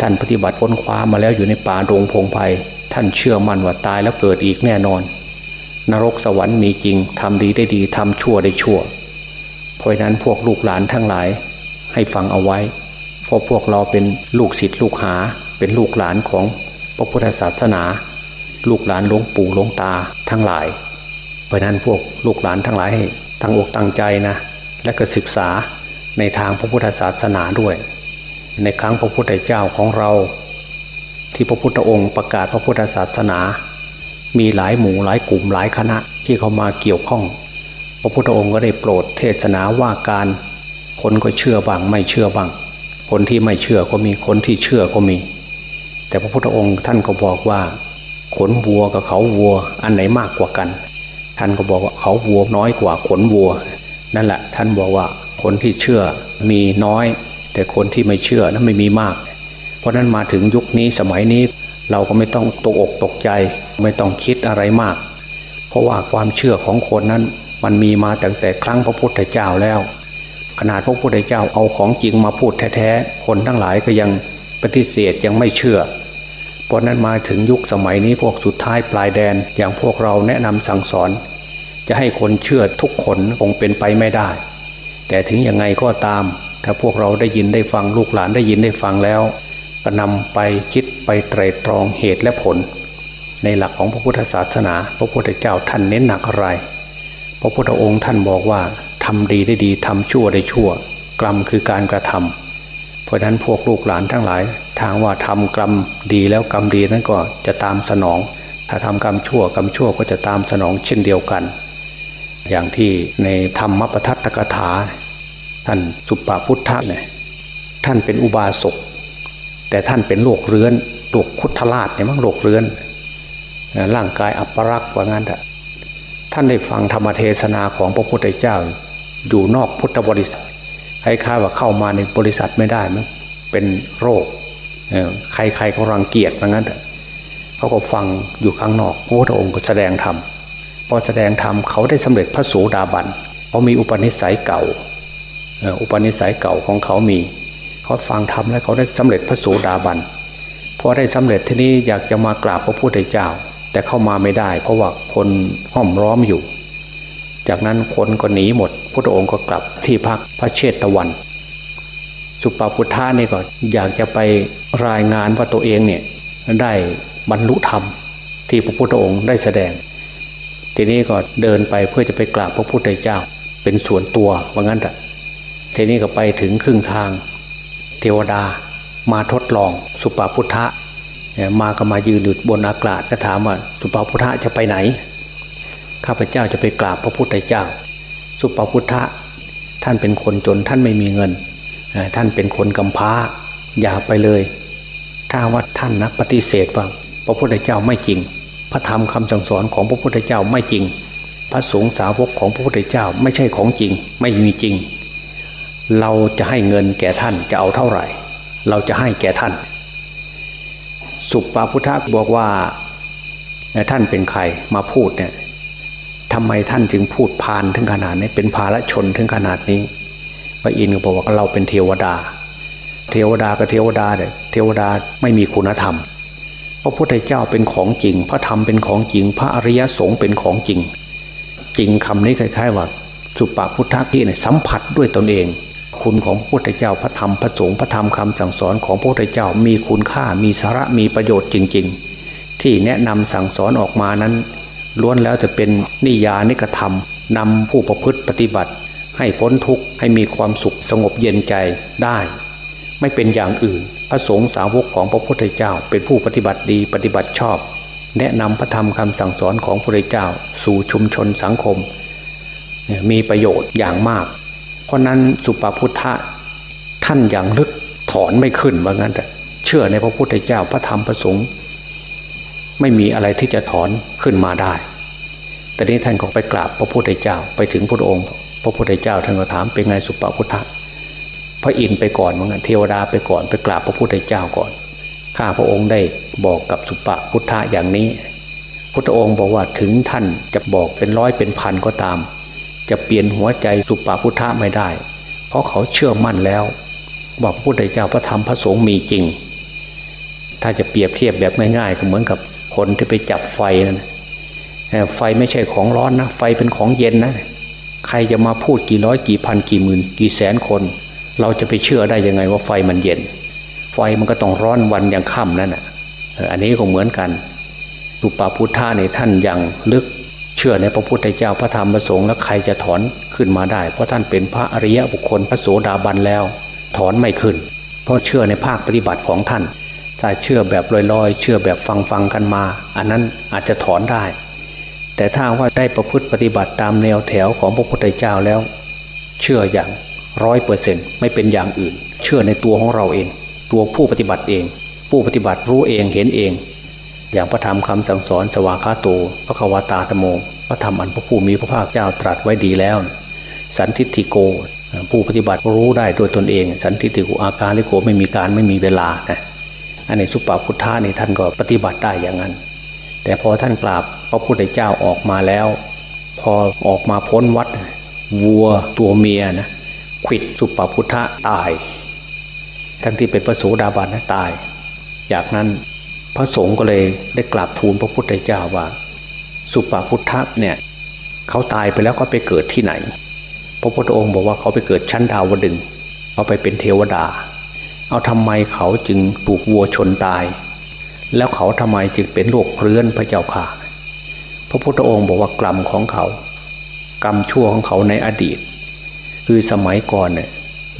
ท่านปฏิบัติค้นคว้ามาแล้วอยู่ในป่าดงพงไพ่ท่านเชื่อมั่นว่าตายแล้วเกิดอีกแน่นอน นรกสวรรค์มีจริงทำดีได้ดีทำชั่วได้ชั่ว เพราะนั้นพวกลูกหลานทั้งหลายให้ฟังเอาไว้เพราะพวกเราเป็นลูกศิษย์ลูกหา เป็นลูกหลานของพระพุทธศาสนา ลูกหลานหลวงปู่หลวงตาทั้งหลาย เพราะนั้นพวกลูกหลานทั้งหลายให้ตั้งอกตั้งใจนะ และก็ศึกษาในทางพระพุทธศาสนาด้วย ในครั้งพระพุทธเจ้าของเรา ที่พระพุทธองค์ประกาศพระพุทธศาสนา มีหลายหมู่หลายกลุ่มหลายคณะที่เขามาเกี่ยวข้อง พระพุทธองค์ก็ได้โปรดเทศนาว่าการคนก็เชื่อบ้างไม่เชื่อบ้าง คนที่ไม่เชื่อก็มีคนที่เชื่อก็มี แต่พระพุทธองค์ท่านก็บอกว่า ขนวัวกับเขาวัวอันไหนมากกว่ากัน ท่านก็บอกว่าเขาวัวน้อยกว่าขนวัว นั่นแหละ ท่านบอกว่าคนที่เชื่อมีน้อย แต่คนที่ไม่เชื่อนั้นไม่มีมาก เพราะนั้นมาถึงยุคนี้สมัยนี้เราก็ไม่ต้องตกอกตกใจ ไม่ต้องคิดอะไรมาก เพราะว่าความเชื่อของคนนั้นมันมีมาตั้งแต่ครั้งพระพุทธเจ้าแล้ว ขนาดพระพุทธเจ้าเอาของจริงมาพูดแท้ๆคนทั้งหลายก็ยังปฏิเสธยังไม่เชื่อ ราะนั้นมาถึงยุคสมัยนี้พวกสุดท้ายปลายแดนอย่างพวกเราแนะนำสั่งสอน จะให้คนเชื่อทุกคนคงเป็นไปไม่ได้ แต่ถึงยังไงก็ตาม ถ้าพวกเราได้ยินได้ฟังลูกหลานได้ยินได้ฟังแล้ว ก็นำไปคิดไปไตรตรองเหตุและผล ในหลักของพระพุทธศาสนา พระพุทธเจ้าท่านเน้นหนักอะไร พระพุทธองค์ท่านบอกว่าทำดีได้ดีทำชั่วได้ชั่ว กรรมคือการกระทำ เพราะฉะนั้นพวกลูกหลานทั้งหลาย ทางว่าทำกรรมดีแล้วกรรมดีนั้นก็จะตามสนอง ถ้าทำกรรมชั่วกรรมชั่วก็จะตามสนองเช่นเดียวกัน อย่างที่ในธรรมปทัตตกถา ท่านสุปปพุทธะเนี่ยท่านเป็นอุบาสกแต่ท่านเป็นโรคเรื้อนโรคคุทธราชเนี่ยมั้งโรคเรื้อนร่างกายอัปรักษ์ว่างั้นแหะท่านได้ฟังธรรมเทศนาของพระพุทธเจ้า อยู่นอกพุทธบริษัท คล้ายๆว่าเข้ามาในบริษัทไม่ได้มั้งเป็นโรคใครๆก็รังเกียจว่างั้นเขาก็ฟังอยู่ข้างนอกพระพุทธองค์ก็แสดงธรรมพอแสดงธรรมเขาได้สำเร็จพระโสดาบันเขามีอุปนิสัยเก่าอุปนิสัยเก่าของเขามีเขาฟังธรรมแล้วเขาได้สำเร็จพระโสดาบันพอได้สำเร็จที่นี้อยากจะมากราบพระพุทธเจ้า แต่เข้ามาไม่ได้ เพราะว่าคนห้อมร้อมอยู่ จากนั้นคนก็หนีหมดพระองค์ก็กลับที่พักพระเชตวัน สุปาพุทธานี่ก็อยากจะไปรายงานว่าตัวเองเนี่ยได้บรรลุธรรมที่พระพุทธองค์ได้แสดง ทีนี้ก็เดินไปเพื่อจะไปกราบพระพุทธเจ้าเป็นส่วนตัวว่างั้นแต่ทีนี้ก็ไปถึงครึ่งทาง เทวดามาทดลองสุปาพุทธะมาก็มายืนอยู่บนอากาศก็ถามว่า สุปาพุทธะจะไปไหน ข้าพเจ้าจะไปกราบพระพุทธเจ้า สุปพุทธะท่านเป็นคนจนท่านไม่มีเงิน ท่านเป็นคนกำพร้า อย่าไปเลย ถ้าว่าท่านนะปฏิเสธว่าพระพุทธเจ้าไม่จริง พระธรรมคำสั่งสอนของพระพุทธเจ้าไม่จริง พระสงฆ์สาวกของพระพุทธเจ้าไม่ใช่ของจริง ไม่มีจริง เราจะให้เงินแก่ท่านจะเอาเท่าไหร่ เราจะให้แก่ท่าน สุปปาพุทธะบอกว่าท่านเป็นใครมาพูดเนี่ย ทำไมท่านจึงพูดพานถึงขนาดนี้เป็นภาละชนถึงขนาดนี้พระอินทร์ก็บอกว่าเราเป็นเทวดา เทวดากับเทวดาเนี่ยเทวดาไม่มีคุณธรรมพระพุทธเจ้าเป็นของจริง พระธรรมเป็นของจริง พระอริยสงฆ์เป็นของจริง จริงคำนี้คล้าย ๆ ว่า สุปาพุทธะที่เนี่ยสัมผัสด้วยตนเอง คุณของพระพุทธเจ้าพระธรรมพระสงฆ์พระธรรมคำสั่งสอนของพระพุทธเจ้ามีคุณค่ามีสาระมีประโยชน์จริง ๆ ที่แนะนำสั่งสอนออกมานั้น ล้วนแล้วจะเป็นนิยานิกระทำนำผู้ประพฤติปฏิบัติ ให้พ้นทุกข์ให้มีความสุขสงบเย็นใจได้ ไม่เป็นอย่างอื่น พระสงฆ์สาวกของพระพุทธเจ้า เป็นผู้ปฏิบัติดีปฏิบัติชอบ แนะนำพระธรรมคำสั่งสอนของพระพุทธเจ้า สู่ชุมชนสังคม มีประโยชน์อย่างมาก เพราะนั้นสุปาพุทธะท่านอย่างลึกถอนไม่ขึ้นว่างั้นแต่เชื่อในพระพุทธเจ้าพระธรรมพระสงฆ์ ไม่มีอะไรที่จะถอนขึ้นมาได้ แต่นี้ท่านก็ไปกราบพระพุทธเจ้าไปถึงพระองค์ พระพุทธเจ้าท่านก็ถามเป็นไงสุปาพุทธะพระอินไปก่อนว่างั้นเทวดาไปก่อนไปกราบพระพุทธเจ้าก่อน ข้าพระองค์ได้บอกกับสุปาพุทธะอย่างนี้ พุทธองค์บอกว่าถึงท่านจะบอกเป็นร้อยเป็นพันก็ตาม จะเปลี่ยนหัวใจสุปาพุทธะไม่ได้ เพราะเขาเชื่อมั่นแล้วว่าพระพุทธเจ้าพระธรรมพระสงฆ์มีจริง ถ้าจะเปรียบเทียบแบบง่ายๆก็เหมือนกับ คนที่ไปจับไฟนั่นไฟไม่ใช่ของร้อนนะ ไฟเป็นของเย็นนะ ใครจะมาพูดกี่ร้อยกี่พันกี่หมื่น กี่แสนคน เราจะไปเชื่อได้ยังไงว่าไฟมันเย็น ไฟมันก็ต้องร้อนวันอย่างค่ำนั่นแหะอันนี้ก็เหมือนกันสุปาพุทธะในท่านอย่างลึกเชื่อในพระพุทธเจ้าพระธรรมพระสงฆ์แล้วใครจะถอนขึ้นมาได้ เพราะท่านเป็นพระอริยบุคคลพระโสดาบันแล้ว ถอนไม่ขึ้น เพราะเชื่อในภาคปฏิบัติของท่าน ถ้าเชื่อแบบลอยๆ เชื่อแบบฟังๆกันมา อันนั้นอาจจะถอนได้ แต่ถ้าว่าได้ประพฤติปฏิบัติตามแนวแถวของพระพุทธเจ้าแล้ว เชื่ออย่างร้อยเปอร์เซ็นไม่เป็นอย่างอื่น เชื่อในตัวของเราเอง ตัวผู้ปฏิบัติเอง ผู้ปฏิบัติรู้เองเห็นเอง อย่างพระธรรมคำสั่งสอนสวากาโตพระควตาธโมพระธรรมอันพระผู้มีพระภาคเจ้าตรัสไว้ดีแล้ว สันทิติโก ผู้ปฏิบัติรู้ได้โดยตนเอง สันทิติโกอาการลิโกไม่มีการไม่มีเวลานะ อันนี้สุปาพุทธานี่ท่านก็ปฏิบัติได้อย่างนั้น แต่พอท่านกราบพระพุทธเจ้าออกมาแล้ว พอออกมาพ้นวัดวัวตัวเมียนะขิดสุปาพุทธะตาย ทั้งที่เป็นพระโสดาบันนะตาย จากนั้นพระสงฆ์ก็เลยได้กราบทูลพระพุทธเจ้าว่า สุปาพุทธะเนี่ยเขาตายไปแล้วก็ไปเกิดที่ไหน พระพุทธองค์บอกว่าเขาไปเกิดชั้นดาวดึงเขาไปเป็นเทวดา เอาทำไมเขาจึงถูกวัวชนตาย แล้วเขาทำไมจึงเป็นโรคเรื้อนพระเจ้าค่ะ พระพุทธองค์บอกว่ากรรมของเขา กรรมชั่วของเขาในอดีต คือสมัยก่อนเนี่ย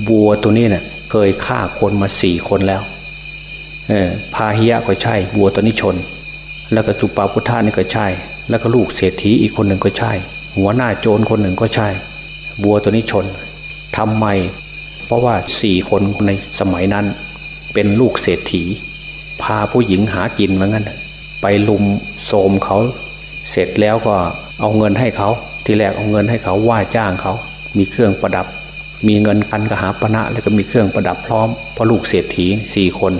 วัวตัวนี้เนี่ยเคยฆ่าคนมาสี่คนแล้วเออพาหิยะก็ใช่วัวตัวนี้ชน แล้วก็สุปาพุทธานี่ก็ใช่ แล้วก็ลูกเศรษฐีอีกคนหนึ่งก็ใช่ หัวหน้าโจรคนหนึ่งก็ใช่วัวตัวนี้ชนทำไม ราะว่าสี่คนในสมัยนั้น เป็นลูกเศรษฐี พาผู้หญิงหากินเหมือนกันไปลุมโสมเขาเสร็จแล้วก็เอาเงินให้เขา ทีแรกเอาเงินให้เขาว่าจ้างเขา มีเครื่องประดับ มีเงินคันกระหาปณะแล้วก็มีเครื่องประดับพร้อมเพราะลูกเศรษฐีสี่คน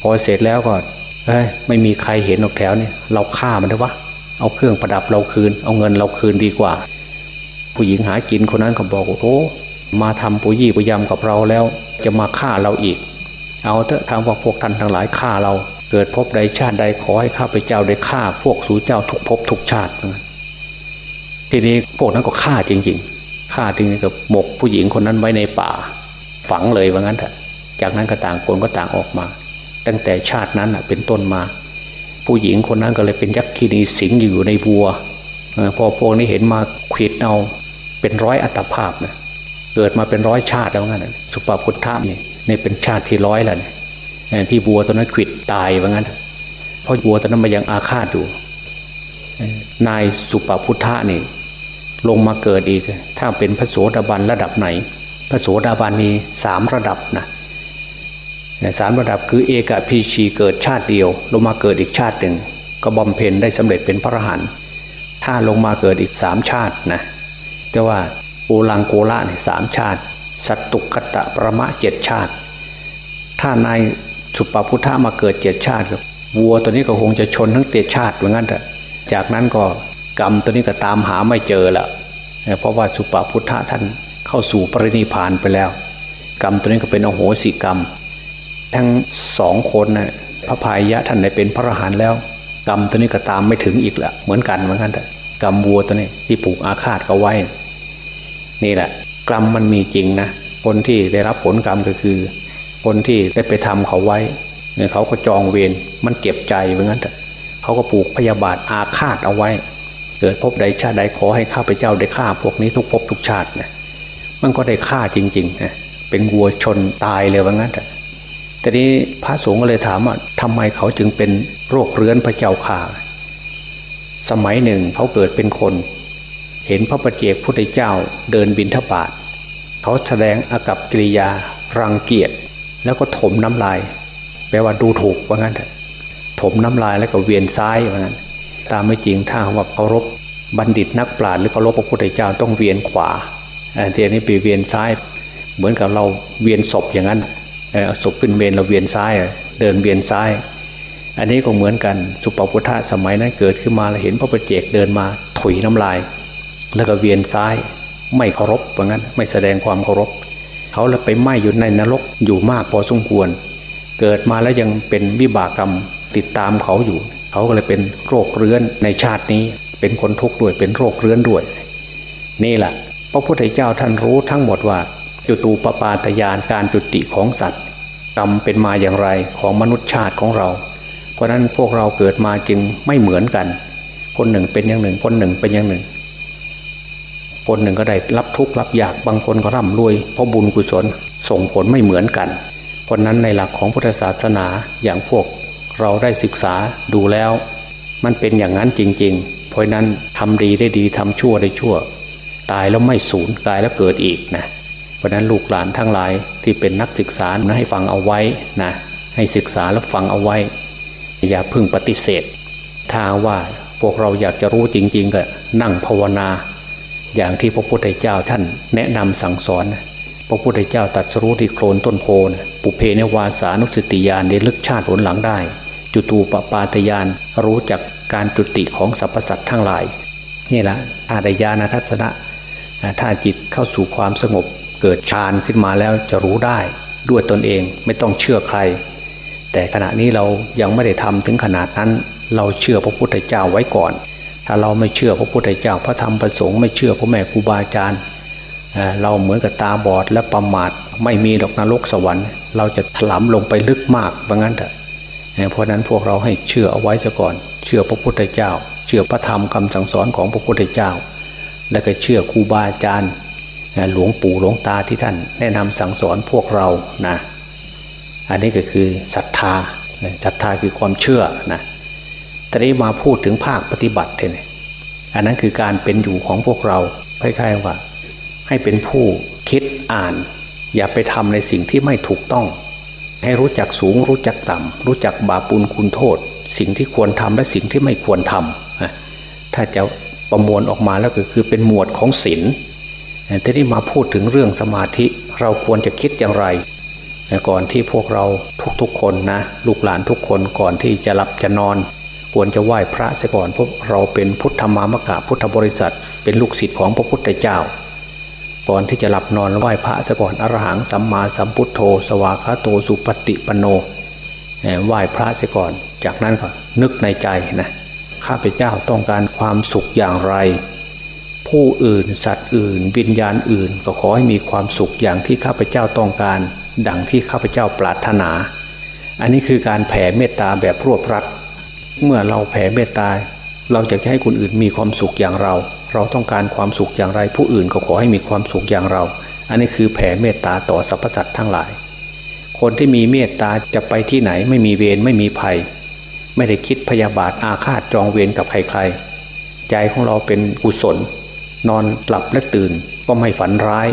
พอเสร็จแล้วก็เอ้ยไม่มีใครเห็นออกแถวเนี่ยเราฆ่ามันได้วะเอาเครื่องประดับเราคืน เอาเงินเราคืนดีกว่า ผู้หญิงหากินคนนั้นก็บอกโอ้ มาทำปุยี่ปุยำกับเราแล้ว จะมาฆ่าเราอีก เอาเถอะทางว่าพวกท่านทั้งหลายฆ่าเรา เกิดพบใดชาติใดขอให้ข้าพเจ้าได้ฆ่า พวกสูเจ้าทุกภพทุกชาติ ทีนี้พวกนั้นก็ฆ่าจริง ๆฆ่าจริงๆกับหมกผู้หญิงคนนั้นไว้ในป่า ฝังเลยว่างั้นเถอะจากนั้นก็ต่างคนก็ต่างออกมา ตั้งแต่ชาตินั้นเป็นต้นมา ผู้หญิงคนนั้นก็เลยเป็นยักษ์คีนีสิงอยู่ในวัวพอพวกนี้เห็นมาขีดเอาเป็นร้อยอัตภาพนะ เกิดมาเป็นร้อยชาติแล้วงั้นสุปาพุทธะนี่นี่เป็นชาติที่ร้อยแล้วเนี่ยที่วัวตัวนั้นขิดตายว่างั้น เพราะวัวตัวนั้นมันยังอาฆาตอยู่นายสุปาพุทธะนี่ ลงมาเกิดอีก ถ้าเป็นพระโสดาบันระดับไหน พระโสดาบันมีสามระดับนะสามระดับคือเอกพีชีเกิดชาติเดียว ลงมาเกิดอีกชาติหนึ่งก็บำเพ็ญได้สำเร็จเป็นพระอรหันต์ถ้าลงมาเกิดอีกสามชาตินะแต่ว่า โอลังโกละเนี่ยสามชาติ สัตตุกตะประมะเจ็ดชาติ ถ้านายสุปพุทธะมาเกิดเจ็ดชาติวัวตัวนี้ก็คงจะชนทั้งเจ็ดชาติเหมือนกันแต่จากนั้นก็กรรมตัวนี้ก็ตามหาไม่เจอละเพราะว่าสุปพุทธะท่านเข้าสู่ปรินิพานไปแล้ว กรรมตัวนี้ก็เป็นโอโหสิกรรม ทั้งสองคนนะ่ะพระพายะท่านได้เป็นพระอรหันต์แล้ว กรรมตัวนี้ก็ตามไม่ถึงอีกละเหมือนกันเหมือนกันแต่กรรมวัวตัวนี้ที่ผูกอาฆาตก็ไว้ นี่แหละ กรรมมันมีจริงนะคนที่ได้รับผลกรรมก็คือ คนที่ได้ไปทำเขาไว้เนี่ยเขาก็จองเวรมันเก็บใจเหมือนกันเขาก็ปลูกพยาบาทอาฆาตเอาไว้ เกิดพบใดชาติใดขอให้ข้าพเจ้าได้ฆ่าพวกนี้ทุกภพทุกชาติเนี่ยมันก็ได้ฆ่าจริงๆนะเป็นวัวชนตายเลยว่างั้นแต่นี้พระสงฆ์ก็เลยถามว่าทำไมเขาจึงเป็นโรคเรื้อนพระเจ้าข่าสมัยหนึ่งเขาเกิดเป็นคน เห็นพระประเจกพุทธเจ้าเดินบินทบาทเขาแสดงอากับกิริยารังเกียจแล้วก็ถมน้ำลาย แปลว่าดูถูกว่างั้นถมน้ำลายแล้วก็เวียนซ้ายว่างั้น ตามไม่จริงถ้าว่าเคารพบัณฑิตนักปราชญ์หรือเคารพพระพุทธเจ้าต้องเวียนขวาเทียนี้ไปเวียนซ้าย เหมือนกับเราเวียนศพอย่างนั้นเอาศพขึ้นเวียนเราเวียนซ้าย เดินเวียนซ้าย อันนี้ก็เหมือนกันสุปปุทธะสมัยนั้นเกิดขึ้นมาเราเห็นพระประเจกเดินมาถุยน้ำลาย แล้วก็เวียนซ้ายไม่เคารพว่างั้น ไม่แสดงความเคารพเขาเลยไปไหม้อยู่ในนรกอยู่มากพอสมควร เกิดมาแล้วยังเป็นวิบากกรรมติดตามเขาอยู่ เขาก็เลยเป็นโรคเรื้อนในชาตินี้ เป็นคนทุกข์ด้วยเป็นโรคเรื้อนด้วย นี่แหละพระพุทธเจ้าท่านรู้ทั้งหมดว่าจุตูปปาตยานการจุติของสัตว์ กรรมเป็นมาอย่างไรของมนุษย์ชาติของเรา เพราะนั้นพวกเราเกิดมาจึงไม่เหมือนกัน คนหนึ่งเป็นอย่างหนึ่ง คนหนึ่งเป็นอย่างหนึ่ง คนหนึ่งก็ได้รับทุกข์รับยากบางคนก็ร่ำรวย เพราะบุญกุศลส่งผลไม่เหมือนกัน เพราะนั้นในหลักของพุทธศาสนาอย่างพวกเราได้ศึกษาดูแล้ว มันเป็นอย่างนั้นจริง ๆ เพราะนั้นทำดีได้ดีทำชั่วได้ชั่ว ตายแล้วไม่สูญตายแล้วเกิดอีกนะเพราะนั้นลูกหลานทั้งหลายที่เป็นนักศึกษาให้ฟังเอาไว้นะให้ศึกษาแล้วฟังเอาไว้ อย่าพึ่งปฏิเสธ ถ้าว่าพวกเราอยากจะรู้จริงๆก็นั่งภาวนา อย่างที่พระพุทธเจ้าท่านแนะนำสั่งสอน พระพุทธเจ้าตัดสรู้ที่โคลนต้นโพนปุเพเนวาสานุสติยานได้ลึกชาติหนหลังได้ จุตูปปาตยานรู้จักการจุติของสรรพสัตว์ทั้งหลายนี่แหละอาดยานทัศนะถ้าจิตเข้าสู่ความสงบเกิดฌานขึ้นมาแล้วจะรู้ได้ด้วยตนเองไม่ต้องเชื่อใคร แต่ขณะนี้เรายังไม่ได้ทำถึงขนาดนั้น เราเชื่อพระพุทธเจ้าไว้ก่อน ถ้าเราไม่เชื่อพระพุทธเจ้าพระธรรมพระสงฆ์ไม่เชื่อพระแม่ครูบาอาจารย์เราเหมือนกับตาบอดและประมาทไม่มีดอกนรกสวรรค์ เราจะถลำลงไปลึกมากว่างั้นเถอะเพราะนั้นพวกเราให้เชื่อเอาไว้ซะก่อน เชื่อพระพุทธเจ้า เชื่อพระธรรมคำสั่งสอนของพระพุทธเจ้า และก็เชื่อครูบาอาจารย์หลวงปู่หลวงตาที่ท่าน แนะนำสั่งสอนพวกเรานะอันนี้ก็คือศรัทธาศรัทธาคือความเชื่อนะ ตอนนี้มาพูดถึงภาคปฏิบัติเนี่ยอันนั้นคือการเป็นอยู่ของพวกเราคล้ายๆว่า ให้เป็นผู้คิดอ่าน อย่าไปทำในสิ่งที่ไม่ถูกต้อง ให้รู้จักสูงรู้จักต่ำรู้จักบาปุลคุณโทษ สิ่งที่ควรทำและสิ่งที่ไม่ควรทำถ้าจะประมวลออกมาแล้วก็คือเป็นหมวดของศีลทีนี้มาพูดถึงเรื่องสมาธิเราควรจะคิดอย่างไรก่อนที่พวกเราทุกๆคนนะ ลูกหลานทุกคนก่อนที่จะหลับจะนอน ควรจะไหว้พระเสียก่อนพวกเราเป็นพุทธมามกะพุทธบริษัท เป็นลูกศิษย์ของพระพุทธเจ้า ก่อนที่จะหลับนอนไหว้พระเสียก่อนอรหังสัมมาสัมพุทโธ สวากขาโตสุปฏิปโนไหว้พระเสียก่อน จากนั้นก็นึกในใจนะข้าพเจ้าต้องการความสุขอย่างไร ผู้อื่นสัตว์อื่น วิญญาณอื่น ก็ขอให้มีความสุขอย่างที่ข้าพเจ้าต้องการ ดังที่ข้าพเจ้าปรารถนา อันนี้คือการแผ่เมตตาแบบรวบรัด เมื่อเราแผ่เมตตา เราอยากจะให้คนอื่นมีความสุขอย่างเรา เราต้องการความสุขอย่างไร ผู้อื่นก็ขอให้มีความสุขอย่างเรา อันนี้คือแผ่เมตตาต่อสรรพสัตว์ทั้งหลาย คนที่มีเมตตาจะไปที่ไหนไม่มีเวรไม่มีภัย ไม่ได้คิดพยาบาทอาฆาตจองเวรกับใครๆ ใจของเราเป็นกุศล นอนหลับและตื่นก็ไม่ฝันร้าย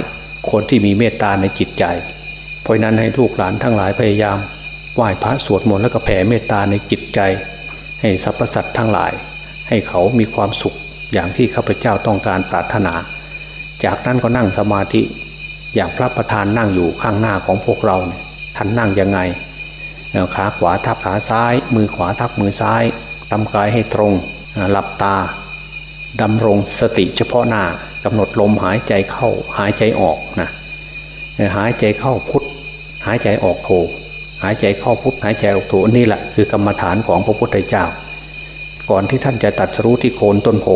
คนที่มีเมตตาในจิตใจ เพราะนั้นให้ลูกหลานทั้งหลายพยายามไหว้พระสวดมนต์แล้วก็แผ่เมตตาในจิตใจ ให้สรรพสัตว์ทั้งหลาย ให้เขามีความสุขอย่างที่ข้าพเจ้าต้องการปรารถนา จากนั้นก็นั่งสมาธิ อย่างพระประธานนั่งอยู่ข้างหน้าของพวกเราท่านนั่งยังไงขาขวาทับขาซ้าย มือขวาทับมือซ้ายทำกายให้ตรงหลับตาดำรงสติเฉพาะหน้ากำหนดลมหายใจเข้าหายใจออกนะหายใจเข้าพุทหายใจออกโท หายใจเข้าพุทหายใจออกโทนี่แหละคือกรรมฐานของพระพุทธเจ้า ก่อนที่ท่านจะตัดสู้ที่โคนต้นโพ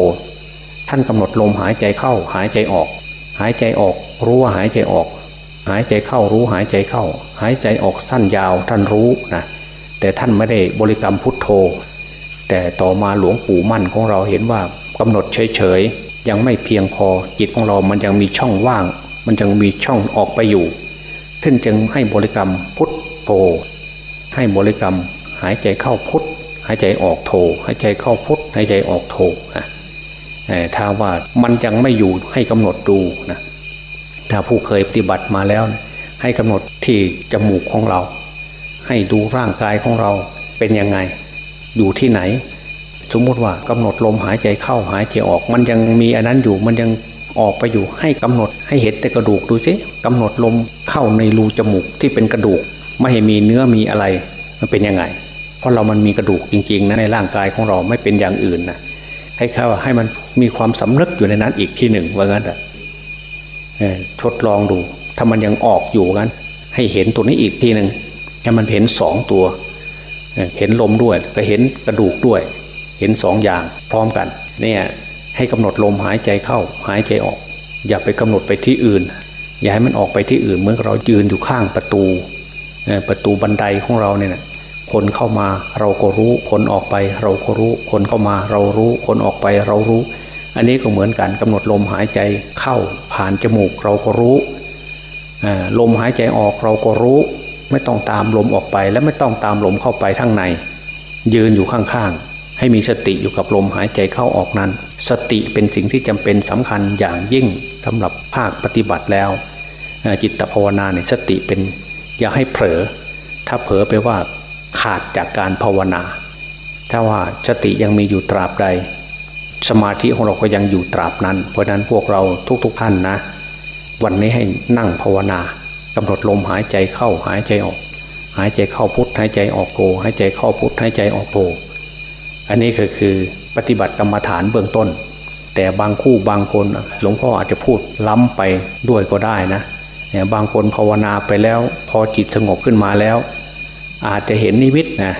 ท่านกำหนดลมหายใจเข้าหายใจออก หายใจออก รู้ว่าหายใจออก หายใจเข้ารู้หายใจเข้า หายใจออกสั้นยาวท่านรู้นะแต่ท่านไม่ได้บริกรรมพุทโธ แต่ต่อมาหลวงปู่มั่นของเราเห็นว่ากำหนดเฉยๆยังไม่เพียงพอจิตของเรามันยังมีช่องว่าง มันยังมีช่องออกไปอยู่ท่านจึงให้บริกรรมพุท โธให้บริกรรม หายใจเข้าพุทหายใจออกโธหายใจเข้าพุทหายใจออกโธถ้าว่ามันยังไม่อยู่ให้กำหนดดูนะถ้าผู้เคยปฏิบัติมาแล้วให้กำหนดที่จมูกของเรา ให้ดูร่างกายของเราเป็นยังไง อยู่ที่ไหน สมมติว่ากำหนดลมหายใจเข้าหายใจออก มันยังมีอันนั้นอยู่มันยังออกไปอยู่ให้กำหนดให้เห็นแต่กระดูกดูสิกำหนดลมเข้าในรูจมูกที่เป็นกระดูก ไม่ให้มีเนื้อมีอะไร มันเป็นยังไง เพราะเรามันมีกระดูกจริงๆนะในร่างกายของเราไม่เป็นอย่างอื่นนะให้เขาให้มันมีความสำนึกอยู่ในนั้นอีกทีหนึ่งว่างั้นอะทดลองดู ถ้ามันยังออกอยู่งั้น ให้เห็นตัวนี้อีกทีหนึ่งให้มันเห็นสองตัว เห็นลมด้วย ก็เห็นกระดูกด้วย เห็นสองอย่างพร้อมกัน เนี่ยให้กำหนดลมหายใจเข้า หายใจออก อย่าไปกำหนดไปที่อื่น อย่าให้มันออกไปที่อื่น เมื่อเรายืนอยู่ข้างประตู ประตูบันไดของเราเนี่ยคนเข้ามาเราก็รู้ คนออกไปเราก็รู้ คนเข้ามาเรารู้ คนออกไปเรารู้ อันนี้ก็เหมือนกันกำหนดลมหายใจเข้าผ่านจมูกเราก็รู้ลมหายใจออกเราก็รู้ ไม่ต้องตามลมออกไปและไม่ต้องตามลมเข้าไปทั้งใน ยืนอยู่ข้างๆ ให้มีสติอยู่กับลมหายใจเข้าออกนั้น สติเป็นสิ่งที่จำเป็นสำคัญอย่างยิ่งสำหรับภาคปฏิบัติแล้ว จิตภาวนาเนี่ยสติเป็น อย่าให้เผลอ ถ้าเผลอไปว่าขาดจากการภาวนา ถ้าว่าสติยังมีอยู่ตราบใด สมาธิของเราก็ยังอยู่ตราบนั้น เพราะนั้นพวกเราทุกๆท่านนะ วันนี้ให้นั่งภาวนากำหนดลมหายใจเข้าหายใจออก หายใจเข้าพุทหายใจออกโกหายใจเข้าพุทหายใจออกโกอันนี้ก็คือปฏิบัติกรรมฐานเบื้องต้น แต่บางคู่บางคนหลวงพ่ออาจจะพูดล้ำไปด้วยก็ได้นะ บางคนภาวนาไปแล้ว พอจิตสงบขึ้นมาแล้ว อาจจะเห็นนิมิตนะ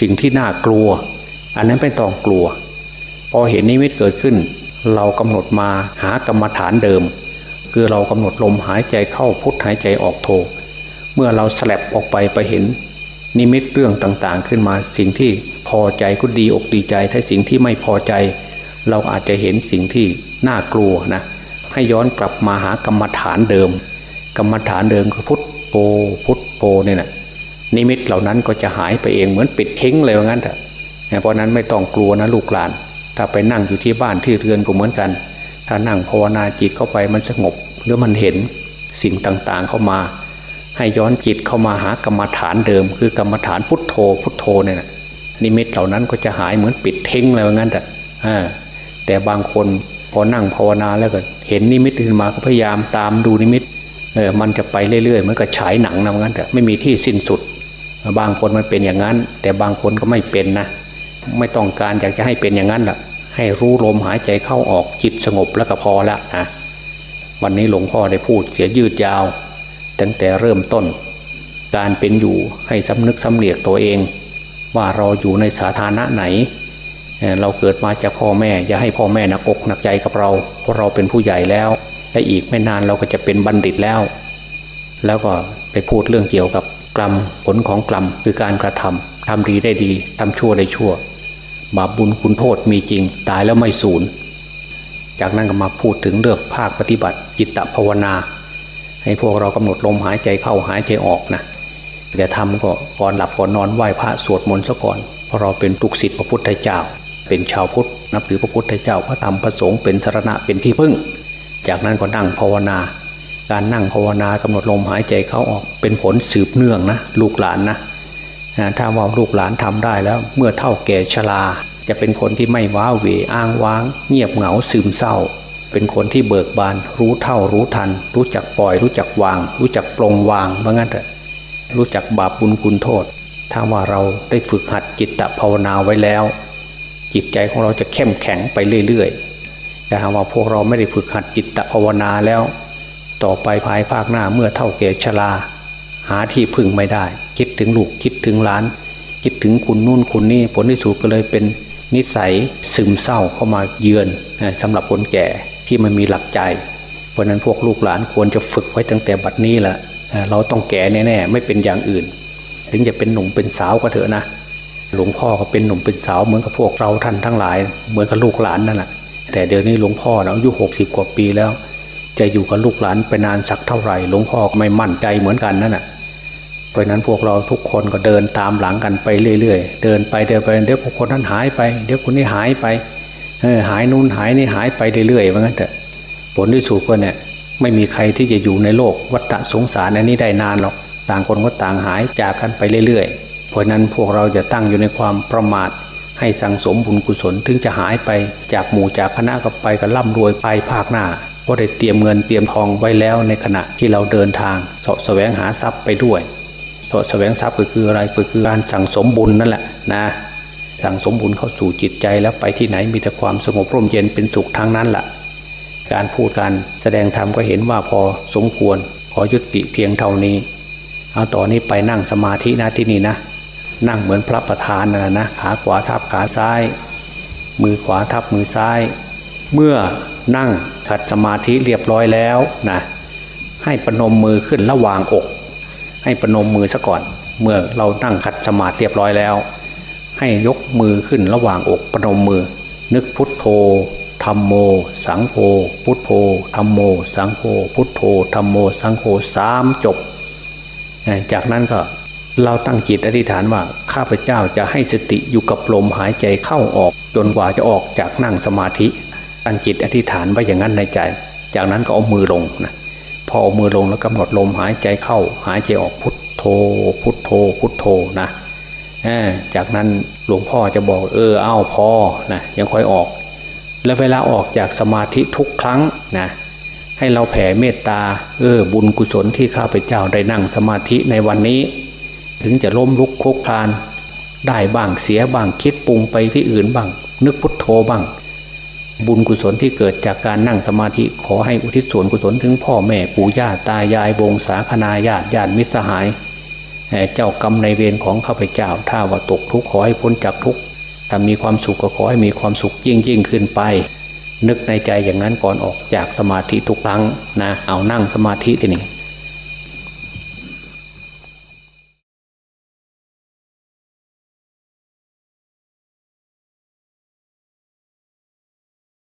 สิ่งที่น่ากลัว อันนั้นไม่ต้องกลัว พอเห็นนิมิตเกิดขึ้น เรากำหนดมาหากรรมฐานเดิม คือเรากำหนดลมหายใจเข้าพุทหายใจออกโท เมื่อเราสลับออกไปไปเห็น นิมิตเรื่องต่างๆ ขึ้นมาสิ่งที่พอใจก็ดีอกดีใจ ถ้าสิ่งที่ไม่พอใจ เราอาจจะเห็นสิ่งที่น่ากลัวนะให้ย้อนกลับมาหากรรมฐานเดิม กรรมฐานเดิมคือพุทโธพุทโธเนี่ยนะนิมิตเหล่านั้นก็จะหายไปเองเหมือนปิดทิ้งเลยว่างั้นเถอะเพราะนั้นไม่ต้องกลัวนะลูกหลาน ถ้าไปนั่งอยู่ที่บ้านที่เรือนก็เหมือนกัน ถ้านั่งภาวนาจิตเข้าไปมันสงบหรือมันเห็นสิ่งต่างๆเข้ามา ให้ย้อนจิตเข้ามาหากรรมฐานเดิม คือกรรมฐานพุทโธ พุทโธเนี่ยนะนิมิตเหล่านั้นก็จะหายเหมือนปิดทิ้งเลยว่างั้นเถอะแต่บางคนพอนั่งภาวนาแล้วก็เห็นนิมิตขึ้นมาก็พยายามตามดูนิมิต เออมันจะไปเรื่อยๆเมันก็ฉายหนังนะงั้นแต่ไม่มีที่สิ้นสุด บางคนมันเป็นอย่างนั้น แต่บางคนก็ไม่เป็นนะไม่ต้องการอยากจะให้เป็นอย่างนั้นแหละให้รู้ลมหายใจเข้าออกจิตสงบแล้วก็พอละนะวันนี้หลวงพ่อได้พูดเสียยืดยาว ตั้งแต่เริ่มต้น การเป็นอยู่ให้สำนึกสำเนียกตัวเอง ว่าเราอยู่ในสาธารณะไหน เราเกิดมาจากพ่อแม่ อย่าให้พ่อแม่หนักอกหนักใจกับเราเพราะเราเป็นผู้ใหญ่แล้ว และอีกไม่นานเราก็จะเป็นบัณฑิตแล้ว แล้วก็ไปพูดเรื่องเกี่ยวกับกรรมผลของกรรมคือการกระทำทำดีได้ดีทำชั่วได้ชั่ว บาปบุญคุณโทษมีจริง ตายแล้วไม่สูญจากนั้นก็มาพูดถึงเรื่องภาคปฏิบัติจิตตภาวนา ให้พวกเรากำหนดลมหายใจเข้าหายใจออกนะแต่ทำก็ก่อนหลับก่อนนอนไหว้พระสวดมนต์ซะก่อนเพราะเราเป็นตุกศิษย์พระพุทธเจ้า เป็นชาวพุทธนับถือพระพุทธเจ้าพระธรรมพระสงฆ์เป็นสารณะเป็นที่พึ่ง จากนั้นก็นั่งภาวนา การนั่งภาวนากำหนดลมหายใจเข้าออกเป็นผลสืบเนื่องนะลูกหลานนะถ้าว่าลูกหลานทำได้แล้ว เมื่อเท่าแก่ชราจะเป็นคนที่ไม่ว้าเหวอ้างว้าง เงียบเหงาซึมเศร้า เป็นคนที่เบิกบาน รู้เท่ารู้ทัน รู้จักปล่อย รู้จักวาง รู้จักปลงวางเพราะงั้นเถอะรู้จักบาปบุญคุณโทษ ถ้าว่าเราได้ฝึกหัดจิตตภาวนาไว้แล้ว จิตใจของเราจะเข้มแข็งไปเรื่อยๆ แต่หากว่าพวกเราไม่ได้ฝึกหัดจิตตภาวนาแล้ว ต่อไปภายภาคหน้าเมื่อเท่าแก่ชราหาที่พึ่งไม่ได้ คิดถึงลูกคิดถึงหลาน คิดถึงคุณนู่นคุณนี่ผลที่สุดก็เลยเป็นนิสัยซึมเศร้าเข้ามาเยือนสำหรับคนแก่ที่มันมีหลักใจ เพราะนั้นพวกลูกหลานควรจะฝึกไว้ตั้งแต่บัดนี้แหละเราต้องแก่แน่ๆไม่เป็นอย่างอื่น ถึงจะเป็นหนุ่มเป็นสาวก็เถอะนะหลวงพ่อก็เป็นหนุ่มเป็นสาวเหมือนกับพวกเราท่านทั้งหลาย เหมือนกับลูกหลานนั่นแหละ แต่เดี๋ยวนี้หลวงพ่อนะอายุหกสิบกว่าปีแล้ว จะอยู่กับลูกหลานไปนานสักเท่าไหร่หลวงพ่อไม่มั่นใจเหมือนกันนั่นแหะเพราะนั้นพวกเราทุกคนก็เดินตามหลังกันไปเรื่อยๆ เดินไปเดินไปเดี๋ยวคนนั้นหายไป เดี๋ยวคนนี้หายไปเออหายนู่นหายนี่หายไปเรื่อยๆเหมือนกันแต่ผลที่สุดก็เนี่ย ไม่มีใครที่จะอยู่ในโลกวัฏสงสารอันนี้ได้นานหรอกต่างคนก็ต่างหายจากกันไปเรื่อยๆ เพราะนั้นพวกเราจะตั้งอยู่ในความประมาท ให้สั่งสมบุญกุศลถึงจะหายไปจากหมู่จากคณะก็ไปก็ร่ำรวยไปภาคหน้าเพราะได้เตรียมเงินเตรียมทองไว้แล้วในขณะที่เราเดินทางสาะแสวงหาทรัพย์ไปด้วยสาะแสวงทรัพย์ก็คืออะไรก็คือการสั่งสมบุญนั่นแหละนะสั่งสมบุญเข้าสู่จิตใจแล้วไปที่ไหนมีแต่ความสงบร่มเย็นเป็นสุขทางนั้นแหละการพูดการแสดงธรรมก็เห็นว่าพอสมควร ขอยุติเพียงเท่านี้ เอาต่อนนี้ไปนั่งสมาธินะที่นี่นะ นั่งเหมือนพระประธานนะนะขาขวาทับขาซ้าย มือขวาทับมือซ้าย เมื่อนั่งขัดสมาธิเรียบร้อยแล้วนะให้ปนมมือขึ้นระหว่างอก ให้ปนมมือซะก่อน เมื่อเรานั่งขัดสมาธิเรียบร้อยแล้ว ให้ยกมือขึ้นระหว่างอกปนมมือ นึกพุทโธธรรมโม สังโฆพุทโธธรรมโม สังโฆพุทโธธรรมโม สังโฆสามจบ จากนั้นก็ เราตั้งจิตอธิษฐานว่าข้าพเจ้าจะให้สติอยู่กับลมหายใจเข้าออก จนกว่าจะออกจากนั่งสมาธิตั้งจิตอธิษฐานไว้อย่างนั้นในใจ จากนั้นก็เอามือลงนะพอเอามือลงแล้วกำหนดลมหายใจเข้า หายใจออกพุทโธ พุทโธ พุทโธนะจากนั้นหลวงพ่อจะบอกเออเอาพอนะยังค่อยออก แล้วเวลาออกจากสมาธิทุกครั้งนะให้เราแผ่เมตตาเออบุญกุศลที่ข้าพเจ้าได้นั่งสมาธิในวันนี้ ถึงจะล้มลุกคกคลาน ได้บ้างเสียบ้างคิดปรุงไปที่อื่นบ้าง นึกพุทโธบ้าง บุญกุศลที่เกิดจากการนั่งสมาธิขอให้อุทิศส่วนกุศลถึงพ่อแม่ปู่ย่าตายายวงศาคณาญาติญาติมิตรสหาย เจ้ากรรมในเวรของข้าพเจ้า ถ้าว่าตกทุกข์ขอให้พ้นจากทุกข์ถ้ามีความสุขก็ขอให้มีความสุขยิ่งยิ่งขึ้นไป นึกในใจอย่างนั้นก่อนออกจากสมาธิทุกครั้งนะเอานั่งสมาธิทีนี้